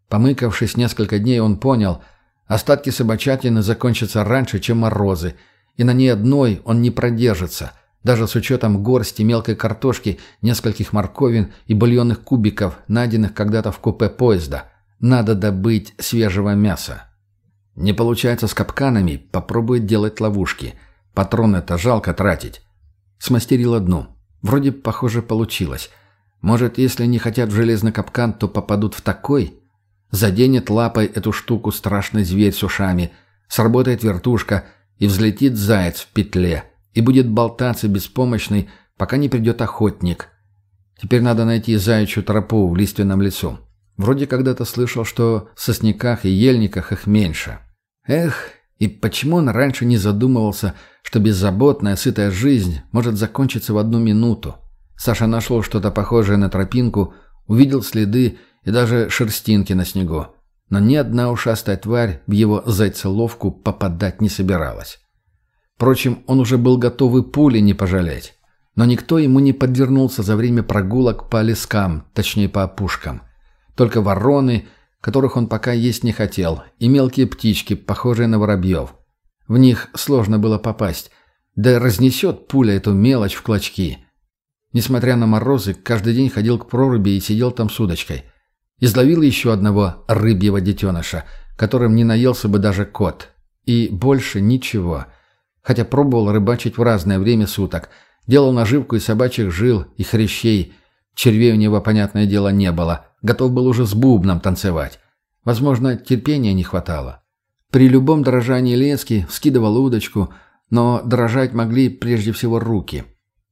Помыкавшись несколько дней, он понял, остатки собачатины закончатся раньше, чем морозы, и на ней одной он не продержится – даже с учетом горсти мелкой картошки, нескольких морковин и бульонных кубиков, найденных когда-то в купе поезда. Надо добыть свежего мяса. Не получается с капканами, попробует делать ловушки. Патроны-то жалко тратить. Смастерил одну. Вроде, похоже, получилось. Может, если не хотят в железный капкан, то попадут в такой? Заденет лапой эту штуку страшный зверь с ушами. Сработает вертушка, и взлетит заяц в петле и будет болтаться беспомощный, пока не придет охотник. Теперь надо найти заячью тропу в лиственном лесу. Вроде когда-то слышал, что в сосняках и ельниках их меньше. Эх, и почему он раньше не задумывался, что беззаботная, сытая жизнь может закончиться в одну минуту? Саша нашел что-то похожее на тропинку, увидел следы и даже шерстинки на снегу. Но ни одна ушастая тварь в его зайцеловку попадать не собиралась. Впрочем, он уже был готов и пули не пожалеть. Но никто ему не подвернулся за время прогулок по лескам, точнее по опушкам. Только вороны, которых он пока есть не хотел, и мелкие птички, похожие на воробьев. В них сложно было попасть, да разнесет пуля эту мелочь в клочки. Несмотря на морозы, каждый день ходил к проруби и сидел там с удочкой. Изловил еще одного рыбьего детеныша, которым не наелся бы даже кот. И больше ничего – хотя пробовал рыбачить в разное время суток. Делал наживку из собачьих жил и хрящей. Червей у него, понятное дело, не было. Готов был уже с бубном танцевать. Возможно, терпения не хватало. При любом дрожании лески вскидывал удочку, но дрожать могли прежде всего руки.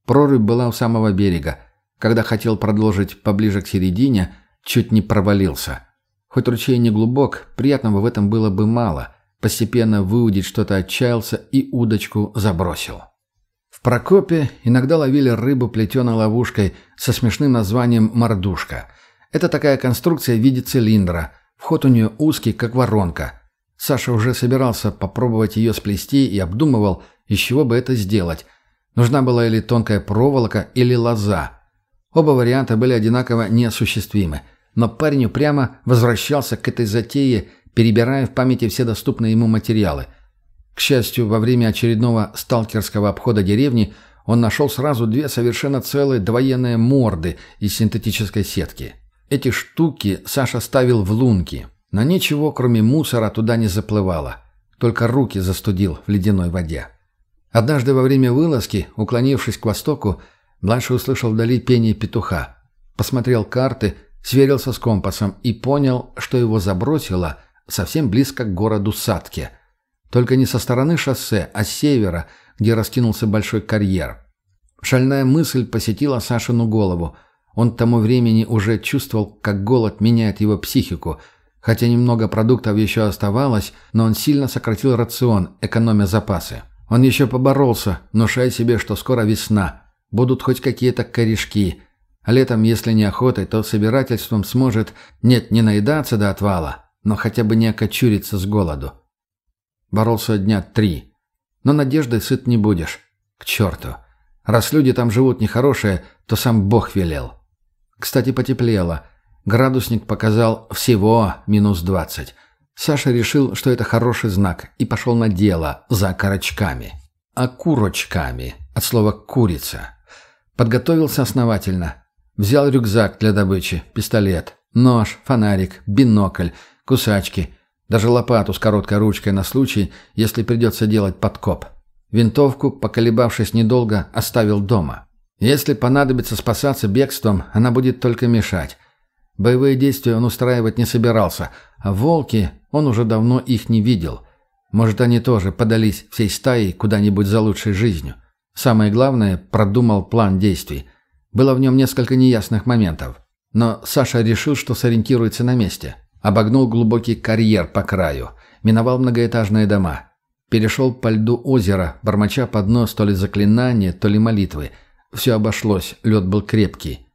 Прорубь была у самого берега. Когда хотел продолжить поближе к середине, чуть не провалился. Хоть ручей не глубок, приятного в этом было бы мало. Постепенно выудить что-то отчаялся и удочку забросил. Прокопе иногда ловили рыбу плетеной ловушкой со смешным названием «мордушка». Это такая конструкция в виде цилиндра. Вход у нее узкий, как воронка. Саша уже собирался попробовать ее сплести и обдумывал, из чего бы это сделать. Нужна была или тонкая проволока, или лоза. Оба варианта были одинаково неосуществимы. Но парень упрямо возвращался к этой затее перебирая в памяти все доступные ему материалы. К счастью, во время очередного сталкерского обхода деревни он нашел сразу две совершенно целые двоенные морды из синтетической сетки. Эти штуки Саша ставил в лунки, но ничего, кроме мусора, туда не заплывало. Только руки застудил в ледяной воде. Однажды во время вылазки, уклонившись к востоку, младший услышал вдали пение петуха. Посмотрел карты, сверился с компасом и понял, что его забросило совсем близко к городу Садке. Только не со стороны шоссе, а с севера, где раскинулся большой карьер. Шальная мысль посетила Сашину голову. Он к тому времени уже чувствовал, как голод меняет его психику. Хотя немного продуктов еще оставалось, но он сильно сократил рацион, экономя запасы. Он еще поборолся, внушая себе, что скоро весна. Будут хоть какие-то корешки. А летом, если не охотой, то собирательством сможет, нет, не наедаться до отвала, но хотя бы не окочуриться с голоду. Боролся дня три. Но надеждой сыт не будешь. К черту. Раз люди там живут нехорошие, то сам Бог велел. Кстати, потеплело. Градусник показал всего минус двадцать. Саша решил, что это хороший знак, и пошел на дело за корочками. А курочками, от слова «курица». Подготовился основательно. Взял рюкзак для добычи, пистолет, нож, фонарик, бинокль, кусачки, даже лопату с короткой ручкой на случай, если придется делать подкоп. Винтовку, поколебавшись недолго, оставил дома. Если понадобится спасаться бегством, она будет только мешать. Боевые действия он устраивать не собирался, а волки, он уже давно их не видел. Может, они тоже подались всей стаей куда-нибудь за лучшей жизнью. Самое главное, продумал план действий. Было в нем несколько неясных моментов. Но Саша решил, что сориентируется на месте. Обогнул глубокий карьер по краю. Миновал многоэтажные дома. Перешел по льду озера, бормоча под нос то ли заклинания, то ли молитвы. Все обошлось, лед был крепкий.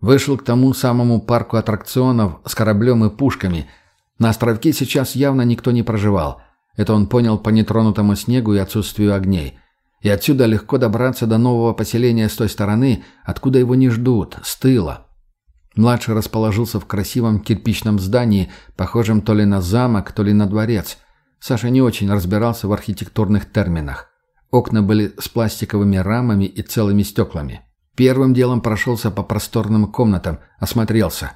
Вышел к тому самому парку аттракционов с кораблем и пушками. На островке сейчас явно никто не проживал. Это он понял по нетронутому снегу и отсутствию огней. И отсюда легко добраться до нового поселения с той стороны, откуда его не ждут, с тыла. Младший расположился в красивом кирпичном здании, похожем то ли на замок, то ли на дворец – Саша не очень разбирался в архитектурных терминах. Окна были с пластиковыми рамами и целыми стеклами. Первым делом прошелся по просторным комнатам, осмотрелся.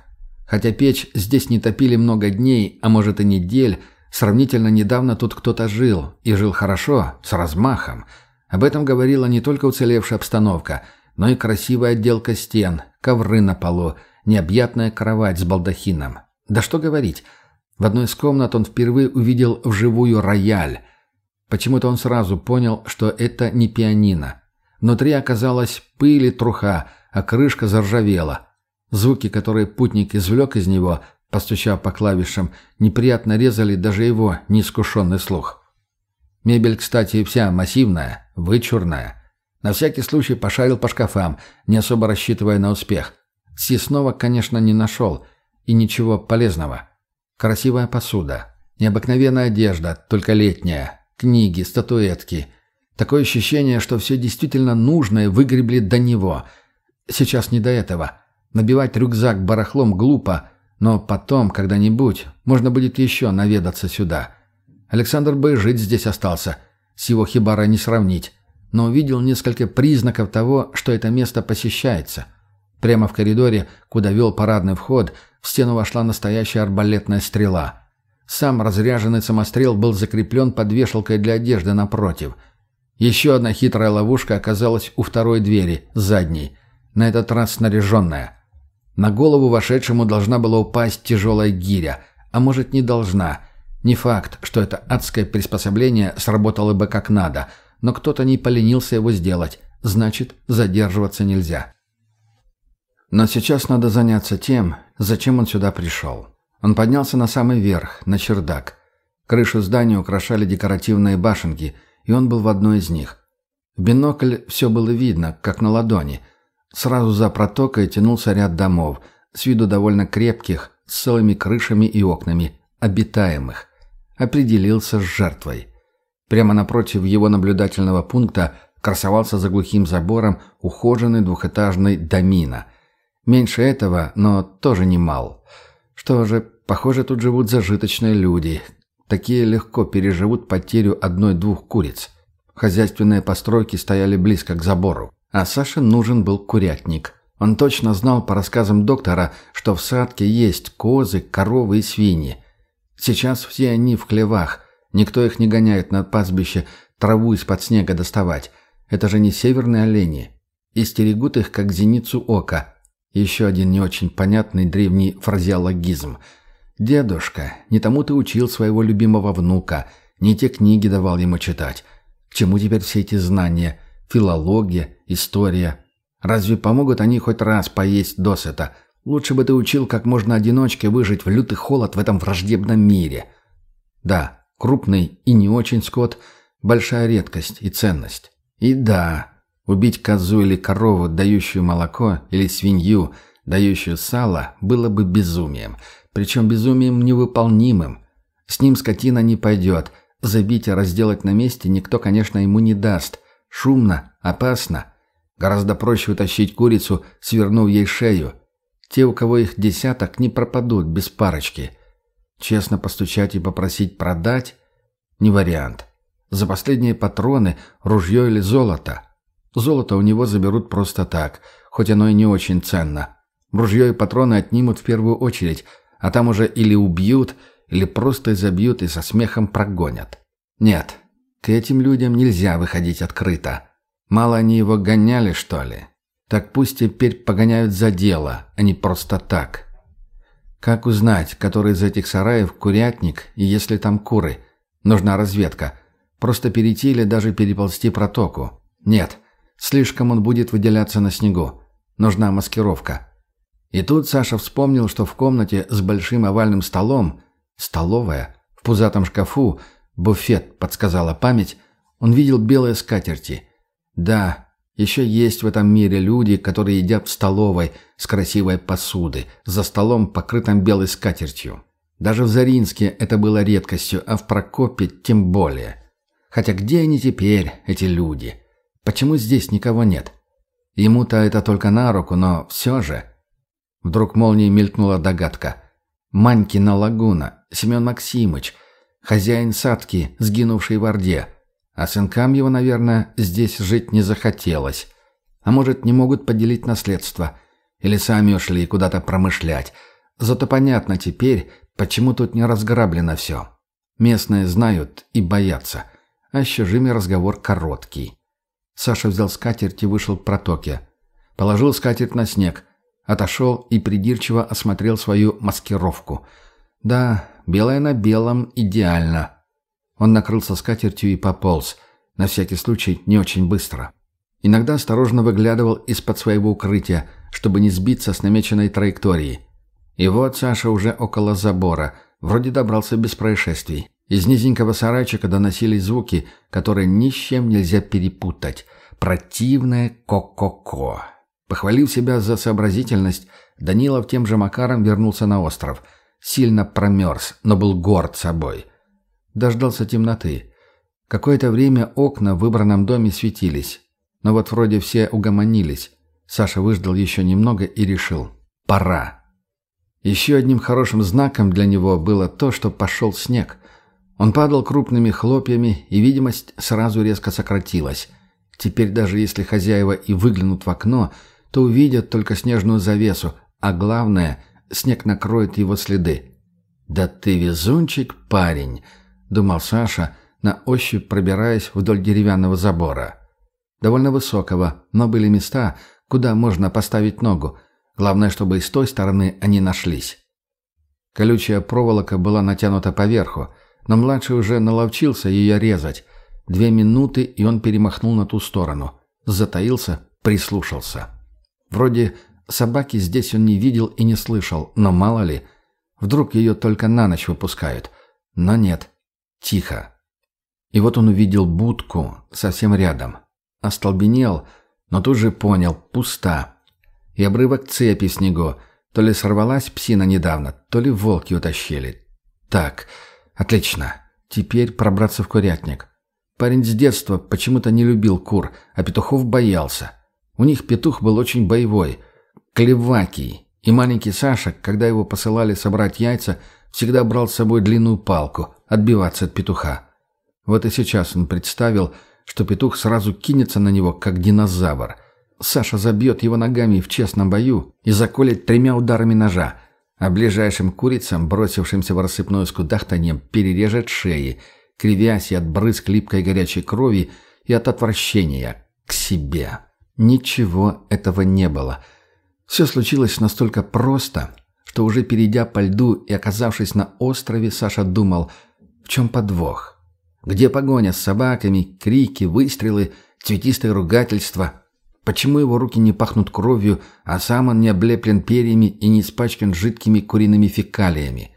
Хотя печь здесь не топили много дней, а может и недель, сравнительно недавно тут кто-то жил, и жил хорошо, с размахом. Об этом говорила не только уцелевшая обстановка, но и красивая отделка стен, ковры на полу, необъятная кровать с балдахином. Да что говорить, в одной из комнат он впервые увидел вживую рояль. Почему-то он сразу понял, что это не пианино. Внутри оказалась пыль и труха, а крышка заржавела. Звуки, которые путник извлек из него, постучав по клавишам, неприятно резали даже его неискушенный слух. Мебель, кстати, вся массивная, вычурная. На всякий случай пошарил по шкафам, не особо рассчитывая на успех. Съестного, конечно, не нашел. И ничего полезного. Красивая посуда. Необыкновенная одежда, только летняя. Книги, статуэтки. Такое ощущение, что все действительно нужное выгребли до него. Сейчас не до этого. Набивать рюкзак барахлом глупо, но потом, когда-нибудь, можно будет еще наведаться сюда. Александр бы жить здесь остался. С его хибарой не сравнить. Но увидел несколько признаков того, что это место посещается. Прямо в коридоре, куда вел парадный вход, в стену вошла настоящая арбалетная стрела. Сам разряженный самострел был закреплен под вешалкой для одежды напротив. Еще одна хитрая ловушка оказалась у второй двери, задней, на этот раз снаряженная. На голову вошедшему должна была упасть тяжелая гиря, а может не должна. Не факт, что это адское приспособление сработало бы как надо, но кто-то не поленился его сделать, значит задерживаться нельзя. Но сейчас надо заняться тем, зачем он сюда пришел. Он поднялся на самый верх, на чердак. Крышу здания украшали декоративные башенки, и он был в одной из них. В бинокль все было видно, как на ладони. Сразу за протокой тянулся ряд домов, с виду довольно крепких, с целыми крышами и окнами, обитаемых. Определился с жертвой. Прямо напротив его наблюдательного пункта красовался за глухим забором ухоженный двухэтажный домина – Меньше этого, но тоже немал. Что же, похоже, тут живут зажиточные люди. Такие легко переживут потерю одной-двух куриц. Хозяйственные постройки стояли близко к забору. А Саше нужен был курятник. Он точно знал по рассказам доктора, что в садке есть козы, коровы и свиньи. Сейчас все они в хлевах. Никто их не гоняет на пастбище траву из-под снега доставать. Это же не северные олени. И стерегут их, как зеницу ока – еще один не очень понятный древний фразеологизм. «Дедушка, не тому ты учил своего любимого внука, не те книги давал ему читать. К чему теперь все эти знания? Филология, история. Разве помогут они хоть раз поесть досыта? Лучше бы ты учил, как можно одиночке выжить в лютый холод в этом враждебном мире». Да, крупный и не очень скот – большая редкость и ценность. И да, Убить козу или корову, дающую молоко, или свинью, дающую сало, было бы безумием. Причем безумием невыполнимым. С ним скотина не пойдет. Забить и разделать на месте никто, конечно, ему не даст. Шумно, опасно. Гораздо проще утащить курицу, свернув ей шею. Те, у кого их десяток, не пропадут без парочки. Честно постучать и попросить продать – не вариант. За последние патроны, ружье или золото. Золото у него заберут просто так, хоть оно и не очень ценно. Ружье и патроны отнимут в первую очередь, а там уже или убьют, или просто забьют и со смехом прогонят. Нет, к этим людям нельзя выходить открыто. Мало они его гоняли, что ли? Так пусть теперь погоняют за дело, а не просто так. Как узнать, который из этих сараев курятник и если там куры? Нужна разведка. Просто перейти или даже переползти протоку. Нет, слишком он будет выделяться на снегу. Нужна маскировка. И тут Саша вспомнил, что в комнате с большим овальным столом, столовая, в пузатом шкафу, буфет, подсказала память, он видел белые скатерти. Да, еще есть в этом мире люди, которые едят в столовой с красивой посуды, за столом, покрытым белой скатертью. Даже в Заринске это было редкостью, а в Прокопе тем более. Хотя где они теперь, эти люди? Почему здесь никого нет? Ему-то это только на руку, но все же... Вдруг молнией мелькнула догадка. Манькина лагуна, Семен Максимыч, хозяин садки, сгинувший в Орде. А сынкам его, наверное, здесь жить не захотелось. А может, не могут поделить наследство. Или сами ушли куда-то промышлять. Зато понятно теперь, почему тут не разграблено все. Местные знают и боятся. А с чужими разговор короткий. Саша взял скатерть и вышел к протоке. Положил скатерть на снег – Отошел и придирчиво осмотрел свою маскировку. Да, белое на белом идеально. Он накрылся скатертью и пополз. На всякий случай не очень быстро. Иногда осторожно выглядывал из-под своего укрытия, чтобы не сбиться с намеченной траектории. И вот Саша уже около забора. Вроде добрался без происшествий. Из низенького сарайчика доносились звуки, которые ни с чем нельзя перепутать. Противное ко-ко-ко. Похвалив себя за сообразительность, Данилов тем же макаром вернулся на остров. Сильно промерз, но был горд собой. Дождался темноты. Какое-то время окна в выбранном доме светились. Но вот вроде все угомонились. Саша выждал еще немного и решил. Пора. Еще одним хорошим знаком для него было то, что пошел снег. Он падал крупными хлопьями, и видимость сразу резко сократилась. Теперь даже если хозяева и выглянут в окно – то увидят только снежную завесу, а главное, снег накроет его следы. «Да ты везунчик, парень!» — думал Саша, на ощупь пробираясь вдоль деревянного забора. Довольно высокого, но были места, куда можно поставить ногу. Главное, чтобы и с той стороны они нашлись. Колючая проволока была натянута поверху, но младший уже наловчился ее резать. Две минуты, и он перемахнул на ту сторону. Затаился, прислушался. Вроде собаки здесь он не видел и не слышал, но мало ли. Вдруг ее только на ночь выпускают. Но нет. Тихо. И вот он увидел будку совсем рядом. Остолбенел, но тут же понял – пуста. И обрывок цепи снегу. То ли сорвалась псина недавно, то ли волки утащили. Так, отлично. Теперь пробраться в курятник. Парень с детства почему-то не любил кур, а петухов боялся. У них петух был очень боевой, клевакий, и маленький Саша, когда его посылали собрать яйца, всегда брал с собой длинную палку, отбиваться от петуха. Вот и сейчас он представил, что петух сразу кинется на него, как динозавр. Саша забьет его ногами в честном бою и заколет тремя ударами ножа, а ближайшим курицам, бросившимся в рассыпную с кудахтаньем, перережет шеи, кривясь и от брызг липкой горячей крови и от отвращения к себе. Ничего этого не было. Все случилось настолько просто, что уже перейдя по льду и оказавшись на острове, Саша думал, в чем подвох? Где погоня с собаками, крики, выстрелы, цветистое ругательство? Почему его руки не пахнут кровью, а сам он не облеплен перьями и не испачкан жидкими куриными фекалиями?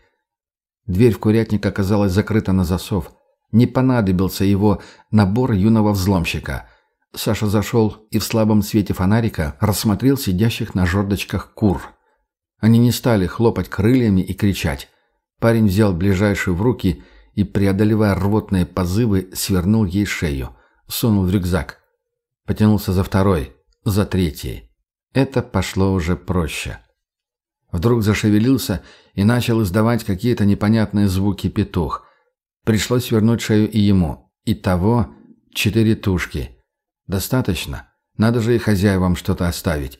Дверь в курятник оказалась закрыта на засов. Не понадобился его набор юного взломщика – Саша зашел и в слабом свете фонарика рассмотрел сидящих на жердочках кур. Они не стали хлопать крыльями и кричать. Парень взял ближайшую в руки и, преодолевая рвотные позывы, свернул ей шею. Сунул в рюкзак. Потянулся за второй, за третьей. Это пошло уже проще. Вдруг зашевелился и начал издавать какие-то непонятные звуки петух. Пришлось вернуть шею и ему. Итого четыре тушки. Достаточно. Надо же и хозяевам что-то оставить.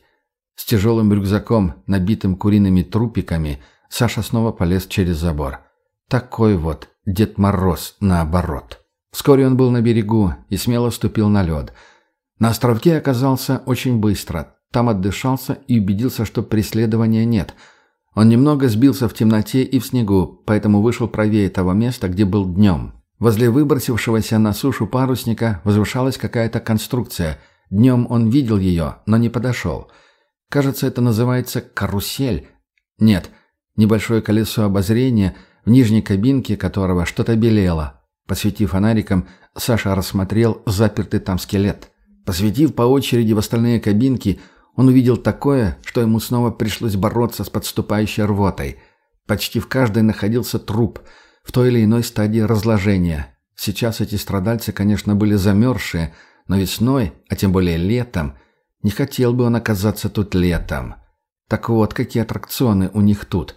С тяжелым рюкзаком, набитым куриными трупиками, Саша снова полез через забор. Такой вот Дед Мороз наоборот. Вскоре он был на берегу и смело ступил на лед. На островке оказался очень быстро. Там отдышался и убедился, что преследования нет. Он немного сбился в темноте и в снегу, поэтому вышел правее того места, где был днем. Возле выбросившегося на сушу парусника возвышалась какая-то конструкция. Днем он видел ее, но не подошел. Кажется, это называется карусель. Нет, небольшое колесо обозрения, в нижней кабинке которого что-то белело. Посветив фонариком, Саша рассмотрел запертый там скелет. Посветив по очереди в остальные кабинки, он увидел такое, что ему снова пришлось бороться с подступающей рвотой. Почти в каждой находился труп – в той или иной стадии разложения. Сейчас эти страдальцы, конечно, были замерзшие, но весной, а тем более летом, не хотел бы он оказаться тут летом. Так вот, какие аттракционы у них тут.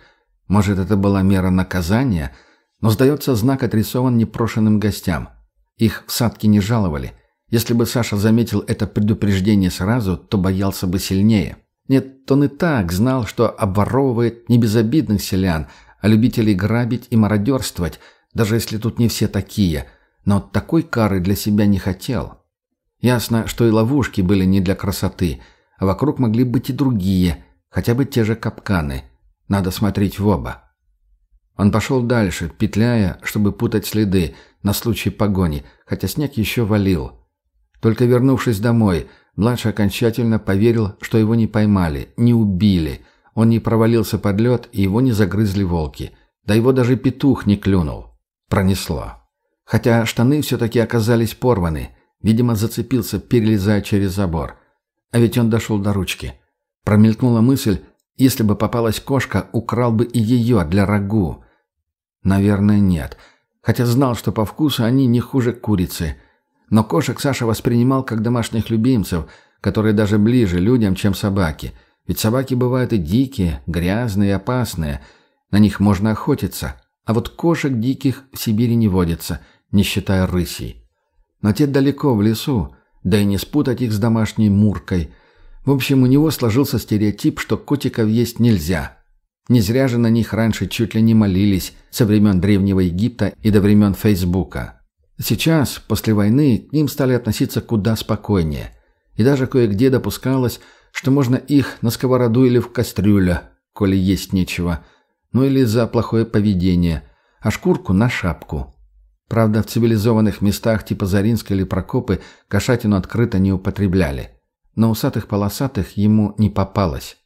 Может, это была мера наказания, но, сдается, знак отрисован непрошенным гостям. Их в садке не жаловали. Если бы Саша заметил это предупреждение сразу, то боялся бы сильнее. Нет, он и так знал, что обворовывает не безобидных селян, а любителей грабить и мародерствовать, даже если тут не все такие, но такой кары для себя не хотел. Ясно, что и ловушки были не для красоты, а вокруг могли быть и другие, хотя бы те же капканы. Надо смотреть в оба. Он пошел дальше, петляя, чтобы путать следы на случай погони, хотя снег еще валил. Только вернувшись домой, младший окончательно поверил, что его не поймали, не убили, он не провалился под лед, и его не загрызли волки. Да его даже петух не клюнул. Пронесло. Хотя штаны все-таки оказались порваны. Видимо, зацепился, перелезая через забор. А ведь он дошел до ручки. Промелькнула мысль, если бы попалась кошка, украл бы и ее для рагу. Наверное, нет. Хотя знал, что по вкусу они не хуже курицы. Но кошек Саша воспринимал как домашних любимцев, которые даже ближе людям, чем собаки – ведь собаки бывают и дикие, грязные и опасные. На них можно охотиться. А вот кошек диких в Сибири не водится, не считая рысей. Но те далеко в лесу, да и не спутать их с домашней муркой. В общем, у него сложился стереотип, что котиков есть нельзя. Не зря же на них раньше чуть ли не молились со времен Древнего Египта и до времен Фейсбука. Сейчас, после войны, к ним стали относиться куда спокойнее. И даже кое-где допускалось, что можно их на сковороду или в кастрюлю, коли есть нечего, ну или за плохое поведение, а шкурку на шапку. Правда, в цивилизованных местах типа Заринска или Прокопы кошатину открыто не употребляли. Но усатых-полосатых ему не попалось.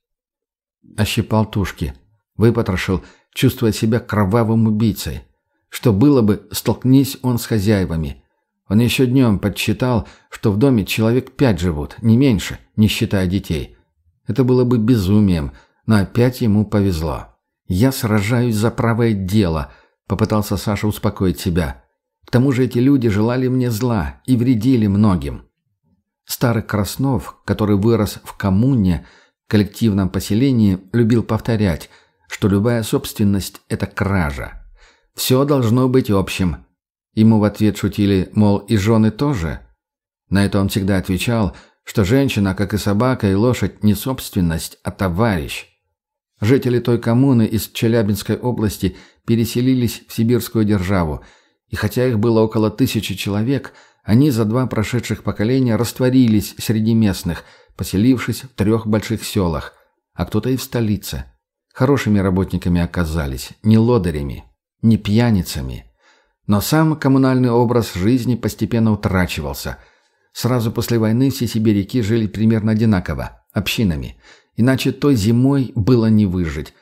Ощипал тушки, выпотрошил, чувствуя себя кровавым убийцей. Что было бы, столкнись он с хозяевами – он еще днем подсчитал, что в доме человек пять живут, не меньше, не считая детей. Это было бы безумием, но опять ему повезло. «Я сражаюсь за правое дело», — попытался Саша успокоить себя. «К тому же эти люди желали мне зла и вредили многим». Старый Краснов, который вырос в коммуне, коллективном поселении, любил повторять, что любая собственность – это кража. Все должно быть общим, Ему в ответ шутили, мол, и жены тоже. На это он всегда отвечал, что женщина, как и собака и лошадь, не собственность, а товарищ. Жители той коммуны из Челябинской области переселились в сибирскую державу, и хотя их было около тысячи человек, они за два прошедших поколения растворились среди местных, поселившись в трех больших селах, а кто-то и в столице. Хорошими работниками оказались, не лодырями, не пьяницами. Но сам коммунальный образ жизни постепенно утрачивался. Сразу после войны все сибиряки жили примерно одинаково, общинами. Иначе той зимой было не выжить.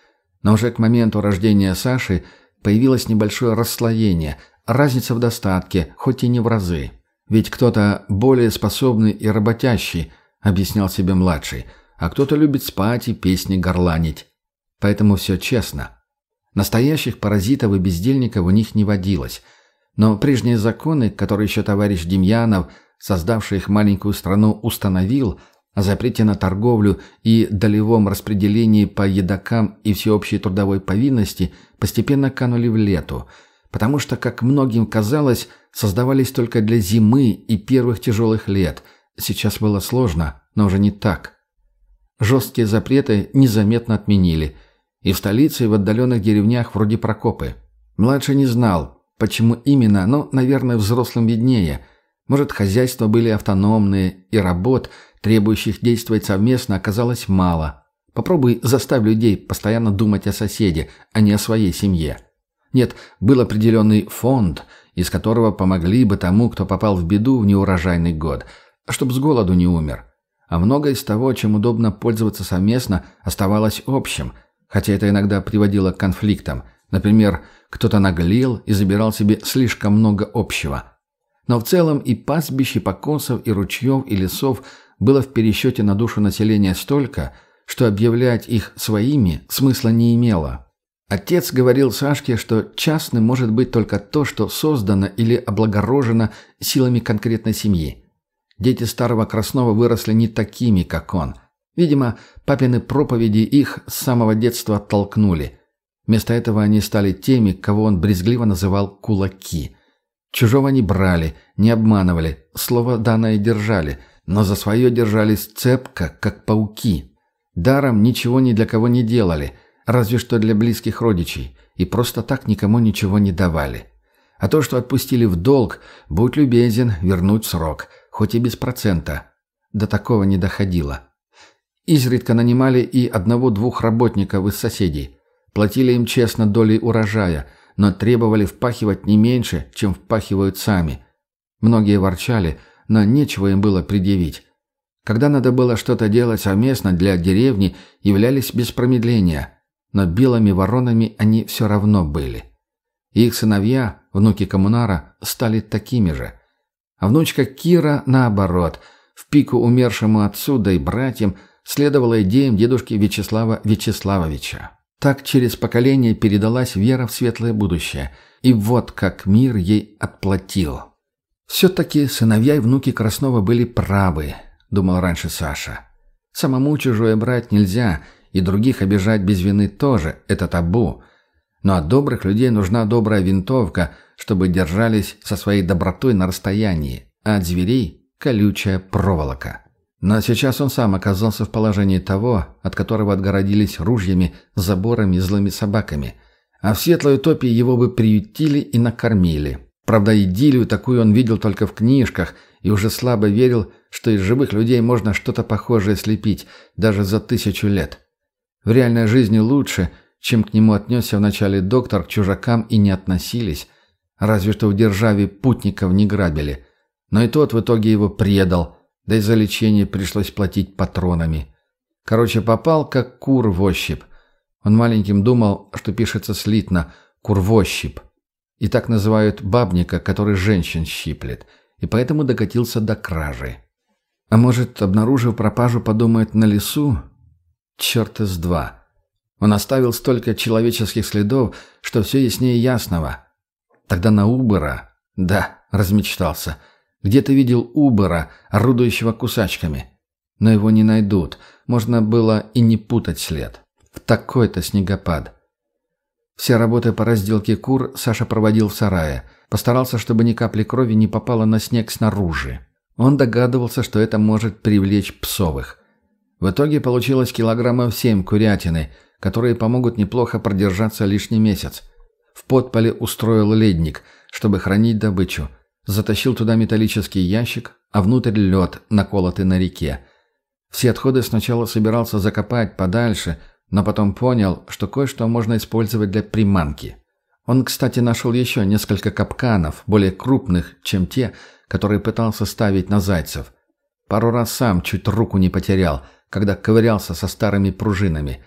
Но уже к моменту рождения Саши появилось небольшое расслоение, разница в достатке, хоть и не в разы. Ведь кто-то более способный и работящий, объяснял себе младший, а кто-то любит спать и песни горланить. Поэтому все честно. Настоящих паразитов и бездельников у них не водилось. Но прежние законы, которые еще товарищ Демьянов, создавший их маленькую страну, установил – о запрете на торговлю и долевом распределении по едокам и всеобщей трудовой повинности постепенно канули в лету, потому что, как многим казалось, создавались только для зимы и первых тяжелых лет. Сейчас было сложно, но уже не так. Жесткие запреты незаметно отменили. И в столице, и в отдаленных деревнях вроде Прокопы. Младший не знал, почему именно, но, наверное, взрослым виднее. Может, хозяйства были автономные, и работ, требующих действовать совместно, оказалось мало. Попробуй заставь людей постоянно думать о соседе, а не о своей семье. Нет, был определенный фонд, из которого помогли бы тому, кто попал в беду в неурожайный год, чтобы с голоду не умер. А многое из того, чем удобно пользоваться совместно, оставалось общим, хотя это иногда приводило к конфликтам. Например, кто-то наглел и забирал себе слишком много общего. Но в целом и пастбищ, и покосов, и ручьев, и лесов было в пересчете на душу населения столько, что объявлять их своими смысла не имело. Отец говорил Сашке, что частным может быть только то, что создано или облагорожено силами конкретной семьи. Дети старого Краснова выросли не такими, как он. Видимо, папины проповеди их с самого детства оттолкнули. Вместо этого они стали теми, кого он брезгливо называл «кулаки». Чужого не брали, не обманывали, слово данное держали, но за свое держались цепко, как пауки. Даром ничего ни для кого не делали – разве что для близких родичей, и просто так никому ничего не давали. А то, что отпустили в долг, будь любезен вернуть срок, хоть и без процента. До такого не доходило. Изредка нанимали и одного-двух работников из соседей. Платили им честно долей урожая, но требовали впахивать не меньше, чем впахивают сами. Многие ворчали, но нечего им было предъявить. Когда надо было что-то делать совместно для деревни, являлись без промедления но белыми воронами они все равно были. Их сыновья, внуки коммунара, стали такими же. А внучка Кира, наоборот, в пику умершему отцу, да и братьям, следовала идеям дедушки Вячеслава Вячеславовича. Так через поколение передалась вера в светлое будущее. И вот как мир ей отплатил. «Все-таки сыновья и внуки Краснова были правы», — думал раньше Саша. «Самому чужое брать нельзя, и других обижать без вины тоже – это табу. Но от добрых людей нужна добрая винтовка, чтобы держались со своей добротой на расстоянии, а от зверей – колючая проволока. Но сейчас он сам оказался в положении того, от которого отгородились ружьями, заборами и злыми собаками. А в светлой утопии его бы приютили и накормили. Правда, идиллию такую он видел только в книжках и уже слабо верил, что из живых людей можно что-то похожее слепить, даже за тысячу лет. В реальной жизни лучше, чем к нему отнесся вначале доктор, к чужакам и не относились. Разве что в державе путников не грабили. Но и тот в итоге его предал, да и за лечение пришлось платить патронами. Короче, попал как кур в ощип. Он маленьким думал, что пишется слитно «курвощип». И так называют бабника, который женщин щиплет. И поэтому докатился до кражи. А может, обнаружив пропажу, подумает на лесу, Черт из два. Он оставил столько человеческих следов, что все яснее ясного. Тогда на Убера... Да, размечтался. Где-то видел Убера, орудующего кусачками. Но его не найдут. Можно было и не путать след. В такой-то снегопад. Все работы по разделке кур Саша проводил в сарае. Постарался, чтобы ни капли крови не попало на снег снаружи. Он догадывался, что это может привлечь псовых. В итоге получилось килограммов семь курятины, которые помогут неплохо продержаться лишний месяц. В подполе устроил ледник, чтобы хранить добычу. Затащил туда металлический ящик, а внутрь лед, наколотый на реке. Все отходы сначала собирался закопать подальше, но потом понял, что кое-что можно использовать для приманки. Он, кстати, нашел еще несколько капканов, более крупных, чем те, которые пытался ставить на зайцев. Пару раз сам чуть руку не потерял, когда ковырялся со старыми пружинами.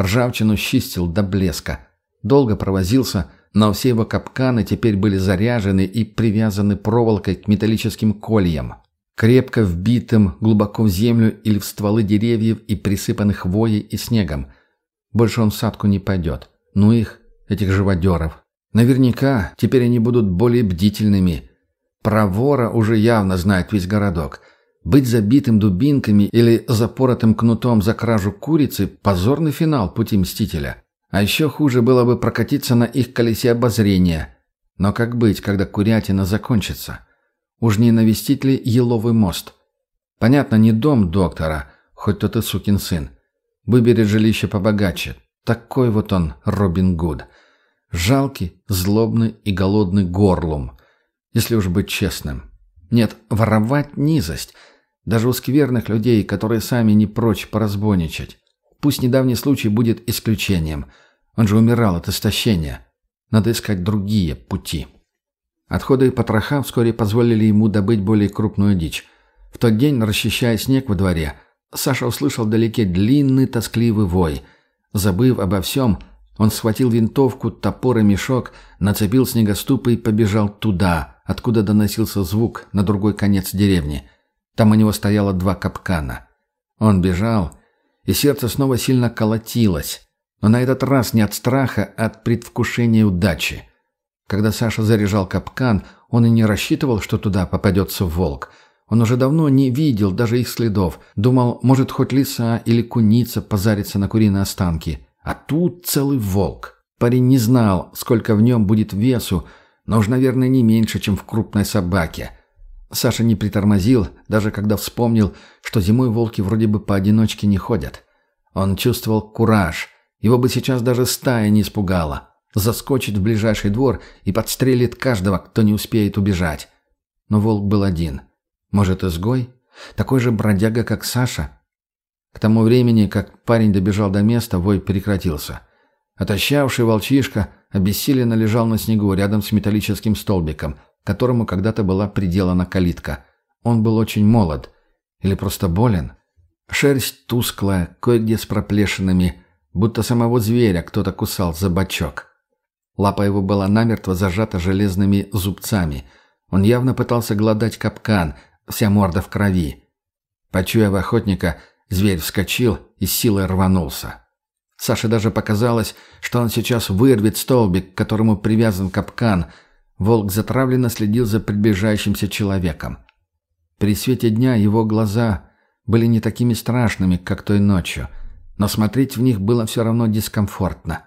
Ржавчину чистил до блеска. Долго провозился, но все его капканы теперь были заряжены и привязаны проволокой к металлическим кольям, крепко вбитым глубоко в землю или в стволы деревьев и присыпанных хвоей и снегом. Больше он в садку не пойдет. Ну их, этих живодеров. Наверняка теперь они будут более бдительными. Про вора уже явно знает весь городок. Быть забитым дубинками или запоротым кнутом за кражу курицы – позорный финал пути Мстителя. А еще хуже было бы прокатиться на их колесе обозрения. Но как быть, когда курятина закончится? Уж не навестить ли еловый мост? Понятно, не дом доктора, хоть тот и сукин сын. Выберет жилище побогаче. Такой вот он, Робин Гуд. Жалкий, злобный и голодный горлум. Если уж быть честным. Нет, воровать низость. Даже у скверных людей, которые сами не прочь поразбойничать. Пусть недавний случай будет исключением. Он же умирал от истощения. Надо искать другие пути. Отходы и потроха вскоре позволили ему добыть более крупную дичь. В тот день, расчищая снег во дворе, Саша услышал вдалеке длинный тоскливый вой. Забыв обо всем, он схватил винтовку, топор и мешок, нацепил снегоступы и побежал туда, откуда доносился звук на другой конец деревни. Там у него стояло два капкана. Он бежал, и сердце снова сильно колотилось, но на этот раз не от страха, а от предвкушения удачи. Когда Саша заряжал капкан, он и не рассчитывал, что туда попадется волк. Он уже давно не видел даже их следов. Думал, может, хоть лиса или куница позарится на куриные останки. А тут целый волк. Парень не знал, сколько в нем будет весу, но уж, наверное, не меньше, чем в крупной собаке. Саша не притормозил, даже когда вспомнил, что зимой волки вроде бы поодиночке не ходят. Он чувствовал кураж. Его бы сейчас даже стая не испугала. Заскочит в ближайший двор и подстрелит каждого, кто не успеет убежать. Но волк был один. Может, изгой? Такой же бродяга, как Саша? К тому времени, как парень добежал до места, вой прекратился. Отощавший волчишка обессиленно лежал на снегу рядом с металлическим столбиком – которому когда-то была приделана калитка. Он был очень молод. Или просто болен. Шерсть тусклая, кое-где с проплешинами, будто самого зверя кто-то кусал за бочок. Лапа его была намертво зажата железными зубцами. Он явно пытался гладать капкан, вся морда в крови. Почуяв охотника, зверь вскочил и силой рванулся. Саше даже показалось, что он сейчас вырвет столбик, к которому привязан капкан – Волк затравленно следил за приближающимся человеком. При свете дня его глаза были не такими страшными, как той ночью, но смотреть в них было все равно дискомфортно.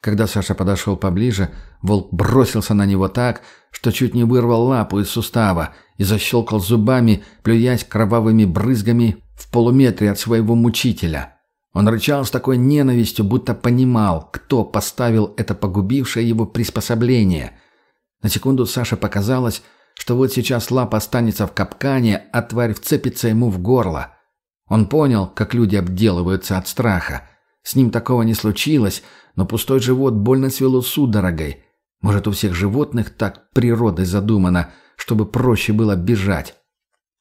Когда Саша подошел поближе, волк бросился на него так, что чуть не вырвал лапу из сустава и защелкал зубами, плюясь кровавыми брызгами в полуметре от своего мучителя. Он рычал с такой ненавистью, будто понимал, кто поставил это погубившее его приспособление – на секунду Саше показалось, что вот сейчас лапа останется в капкане, а тварь вцепится ему в горло. Он понял, как люди обделываются от страха. С ним такого не случилось, но пустой живот больно свело судорогой. Может, у всех животных так природой задумано, чтобы проще было бежать.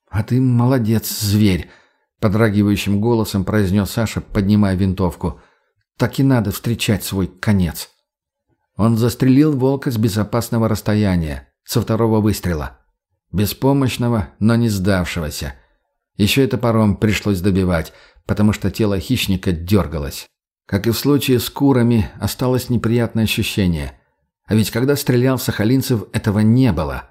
«А ты молодец, зверь!» — подрагивающим голосом произнес Саша, поднимая винтовку. «Так и надо встречать свой конец». Он застрелил волка с безопасного расстояния, со второго выстрела. Беспомощного, но не сдавшегося. Еще это паром пришлось добивать, потому что тело хищника дергалось. Как и в случае с курами, осталось неприятное ощущение. А ведь когда стрелял Сахалинцев, этого не было.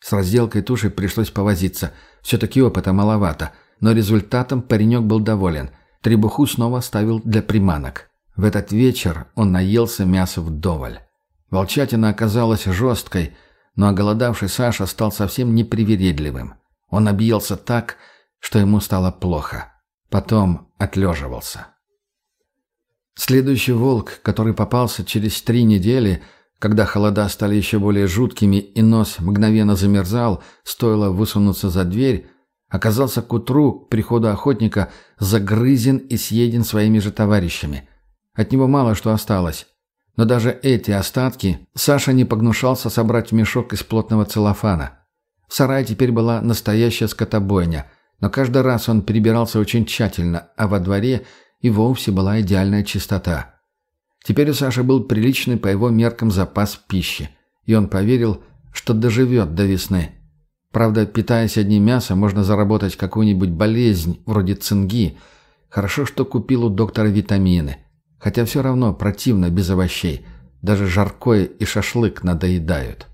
С разделкой туши пришлось повозиться. Все-таки опыта маловато, но результатом паренек был доволен. Требуху снова ставил для приманок. В этот вечер он наелся мяса вдоволь. Волчатина оказалась жесткой, но оголодавший Саша стал совсем непривередливым. Он объелся так, что ему стало плохо. Потом отлеживался. Следующий волк, который попался через три недели, когда холода стали еще более жуткими и нос мгновенно замерзал, стоило высунуться за дверь, оказался к утру, к приходу охотника, загрызен и съеден своими же товарищами – от него мало что осталось. Но даже эти остатки Саша не погнушался собрать в мешок из плотного целлофана. В сарае теперь была настоящая скотобойня, но каждый раз он перебирался очень тщательно, а во дворе и вовсе была идеальная чистота. Теперь у Саши был приличный по его меркам запас пищи, и он поверил, что доживет до весны. Правда, питаясь одним мясом, можно заработать какую-нибудь болезнь, вроде цинги. Хорошо, что купил у доктора витамины. Хотя все равно противно без овощей. Даже жаркое и шашлык надоедают.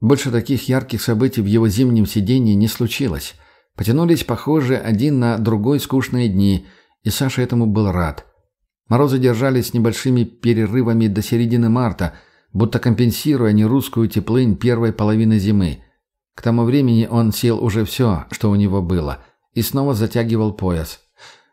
Больше таких ярких событий в его зимнем сидении не случилось. Потянулись, похоже, один на другой скучные дни, и Саша этому был рад. Морозы держались небольшими перерывами до середины марта, будто компенсируя нерусскую теплынь первой половины зимы. К тому времени он сел уже все, что у него было, и снова затягивал пояс.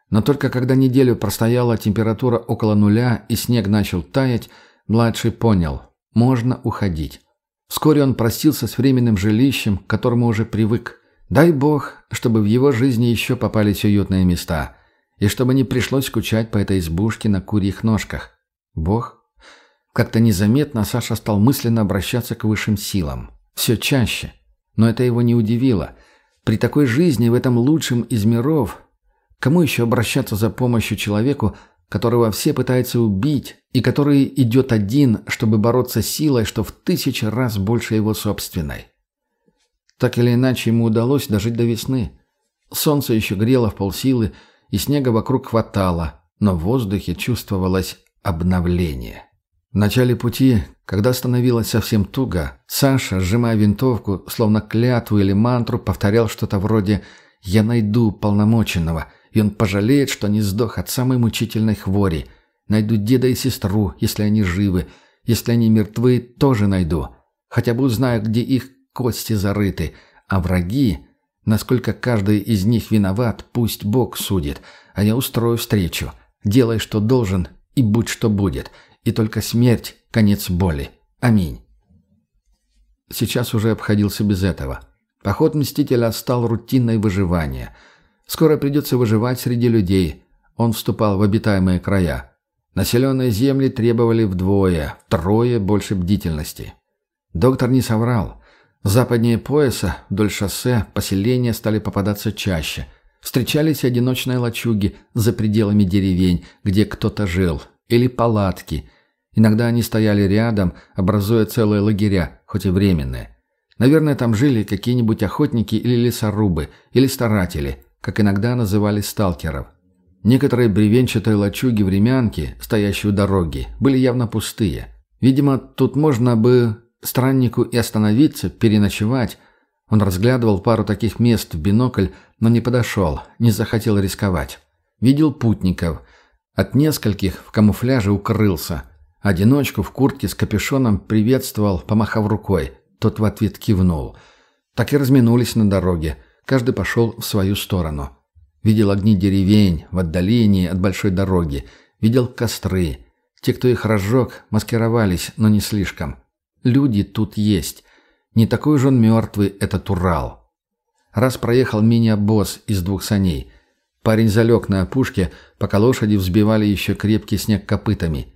Но только когда неделю простояла температура около нуля и снег начал таять, младший понял – можно уходить. Вскоре он простился с временным жилищем, к которому уже привык. Дай бог, чтобы в его жизни еще попались уютные места, и чтобы не пришлось скучать по этой избушке на курьих ножках. Бог? Как-то незаметно Саша стал мысленно обращаться к высшим силам. Все чаще. Но это его не удивило. При такой жизни в этом лучшем из миров, кому еще обращаться за помощью человеку, которого все пытаются убить, и который идет один, чтобы бороться силой, что в тысячи раз больше его собственной. Так или иначе, ему удалось дожить до весны. Солнце еще грело в полсилы, и снега вокруг хватало, но в воздухе чувствовалось обновление. В начале пути, когда становилось совсем туго, Саша, сжимая винтовку, словно клятву или мантру, повторял что-то вроде «Я найду полномоченного», и он пожалеет, что не сдох от самой мучительной хвори. Найду деда и сестру, если они живы. Если они мертвы, тоже найду. Хотя бы узнаю, где их кости зарыты. А враги, насколько каждый из них виноват, пусть Бог судит. А я устрою встречу. Делай, что должен, и будь, что будет. И только смерть — конец боли. Аминь. Сейчас уже обходился без этого. Поход Мстителя стал рутиной выживания — Скоро придется выживать среди людей. Он вступал в обитаемые края. Населенные земли требовали вдвое, втрое больше бдительности. Доктор не соврал. Западнее пояса, вдоль шоссе, поселения стали попадаться чаще. Встречались одиночные лачуги за пределами деревень, где кто-то жил, или палатки. Иногда они стояли рядом, образуя целые лагеря, хоть и временные. Наверное, там жили какие-нибудь охотники или лесорубы, или старатели, как иногда называли сталкеров. Некоторые бревенчатые лачуги-времянки, стоящие у дороги, были явно пустые. Видимо, тут можно бы страннику и остановиться, переночевать. Он разглядывал пару таких мест в бинокль, но не подошел, не захотел рисковать. Видел путников. От нескольких в камуфляже укрылся. Одиночку в куртке с капюшоном приветствовал, помахав рукой. Тот в ответ кивнул. Так и разминулись на дороге. Каждый пошел в свою сторону. Видел огни деревень в отдалении от большой дороги. Видел костры. Те, кто их разжег, маскировались, но не слишком. Люди тут есть. Не такой же он мертвый, этот Урал. Раз проехал мини-обоз из двух саней. Парень залег на опушке, пока лошади взбивали еще крепкий снег копытами.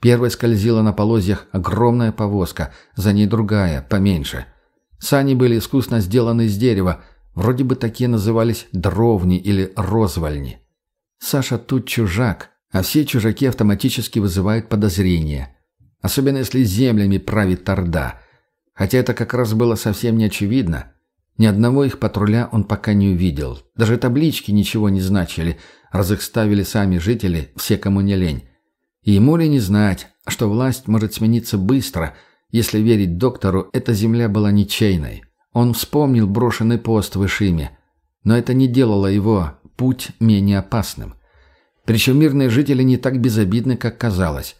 Первой скользила на полозьях огромная повозка, за ней другая, поменьше. Сани были искусно сделаны из дерева, Вроде бы такие назывались дровни или розвальни. Саша тут чужак, а все чужаки автоматически вызывают подозрения. Особенно если землями правит Орда. Хотя это как раз было совсем не очевидно. Ни одного их патруля он пока не увидел. Даже таблички ничего не значили, раз их ставили сами жители, все кому не лень. И ему ли не знать, что власть может смениться быстро, если верить доктору, эта земля была ничейной. Он вспомнил брошенный пост в Ишиме, но это не делало его путь менее опасным. Причем мирные жители не так безобидны, как казалось.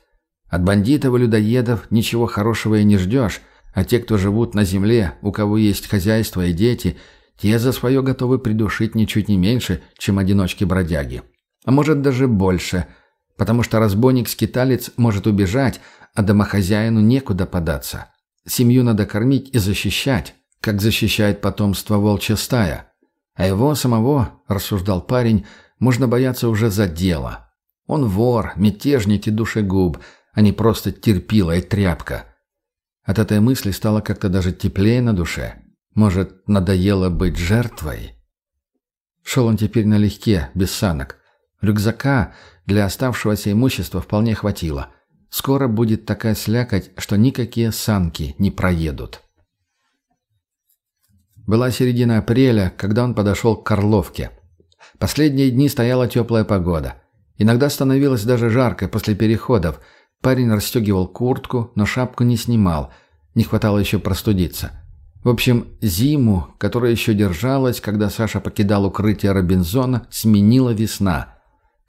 От бандитов и людоедов ничего хорошего и не ждешь, а те, кто живут на земле, у кого есть хозяйство и дети, те за свое готовы придушить ничуть не меньше, чем одиночки-бродяги. А может даже больше, потому что разбойник-скиталец может убежать, а домохозяину некуда податься. Семью надо кормить и защищать, как защищает потомство волчья стая. А его самого, рассуждал парень, можно бояться уже за дело. Он вор, мятежник и душегуб, а не просто терпила и тряпка. От этой мысли стало как-то даже теплее на душе. Может, надоело быть жертвой? Шел он теперь налегке, без санок. Рюкзака для оставшегося имущества вполне хватило. Скоро будет такая слякоть, что никакие санки не проедут. Была середина апреля, когда он подошел к Карловке. Последние дни стояла теплая погода. Иногда становилось даже жарко после переходов. Парень расстегивал куртку, но шапку не снимал. Не хватало еще простудиться. В общем, зиму, которая еще держалась, когда Саша покидал укрытие Робинзона, сменила весна,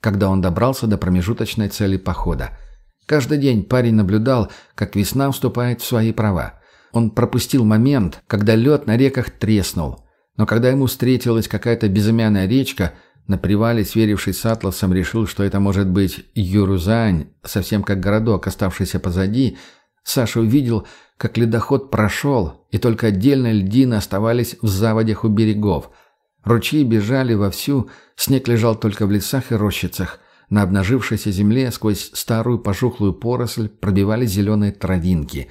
когда он добрался до промежуточной цели похода. Каждый день парень наблюдал, как весна вступает в свои права. Он пропустил момент, когда лед на реках треснул. Но когда ему встретилась какая-то безымянная речка, на привале, сверившись с атласом, решил, что это может быть Юрузань, совсем как городок, оставшийся позади, Саша увидел, как ледоход прошел, и только отдельные льдины оставались в заводях у берегов. Ручьи бежали вовсю, снег лежал только в лесах и рощицах. На обнажившейся земле сквозь старую пожухлую поросль пробивались зеленые травинки.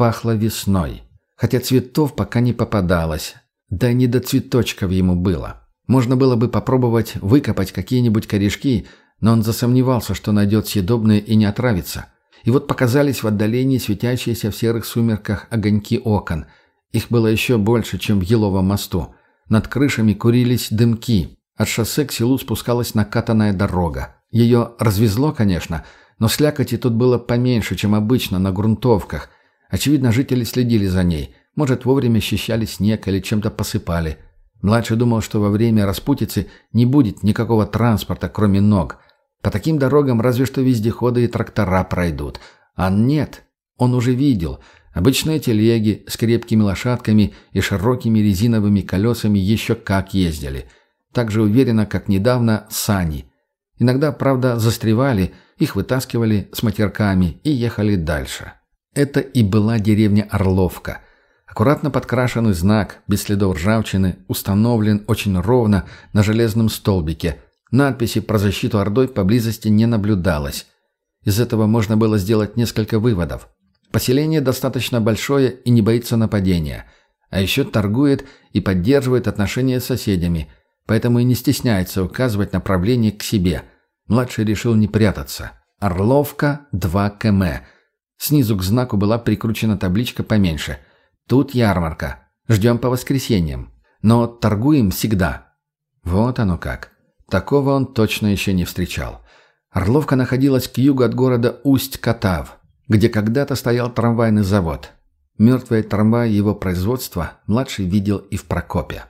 Пахло весной. Хотя цветов пока не попадалось. Да не до цветочков ему было. Можно было бы попробовать выкопать какие-нибудь корешки, но он засомневался, что найдет съедобные и не отравится. И вот показались в отдалении светящиеся в серых сумерках огоньки окон. Их было еще больше, чем в Еловом мосту. Над крышами курились дымки. От шоссе к селу спускалась накатанная дорога. Ее развезло, конечно, но слякоти тут было поменьше, чем обычно на грунтовках. Очевидно, жители следили за ней. Может, вовремя счищали снег или чем-то посыпали. Младший думал, что во время распутицы не будет никакого транспорта, кроме ног – по таким дорогам разве что вездеходы и трактора пройдут. А нет, он уже видел. Обычные телеги с крепкими лошадками и широкими резиновыми колесами еще как ездили. Так же уверенно, как недавно, сани. Иногда, правда, застревали, их вытаскивали с матерками и ехали дальше. Это и была деревня Орловка. Аккуратно подкрашенный знак, без следов ржавчины, установлен очень ровно на железном столбике – Надписи про защиту Ордой поблизости не наблюдалось. Из этого можно было сделать несколько выводов. Поселение достаточно большое и не боится нападения. А еще торгует и поддерживает отношения с соседями, поэтому и не стесняется указывать направление к себе. Младший решил не прятаться. Орловка 2 км. Снизу к знаку была прикручена табличка поменьше. Тут ярмарка. Ждем по воскресеньям. Но торгуем всегда. Вот оно как. Такого он точно еще не встречал. Орловка находилась к югу от города Усть-Катав, где когда-то стоял трамвайный завод. Мертвые трамваи его производства младший видел и в Прокопе.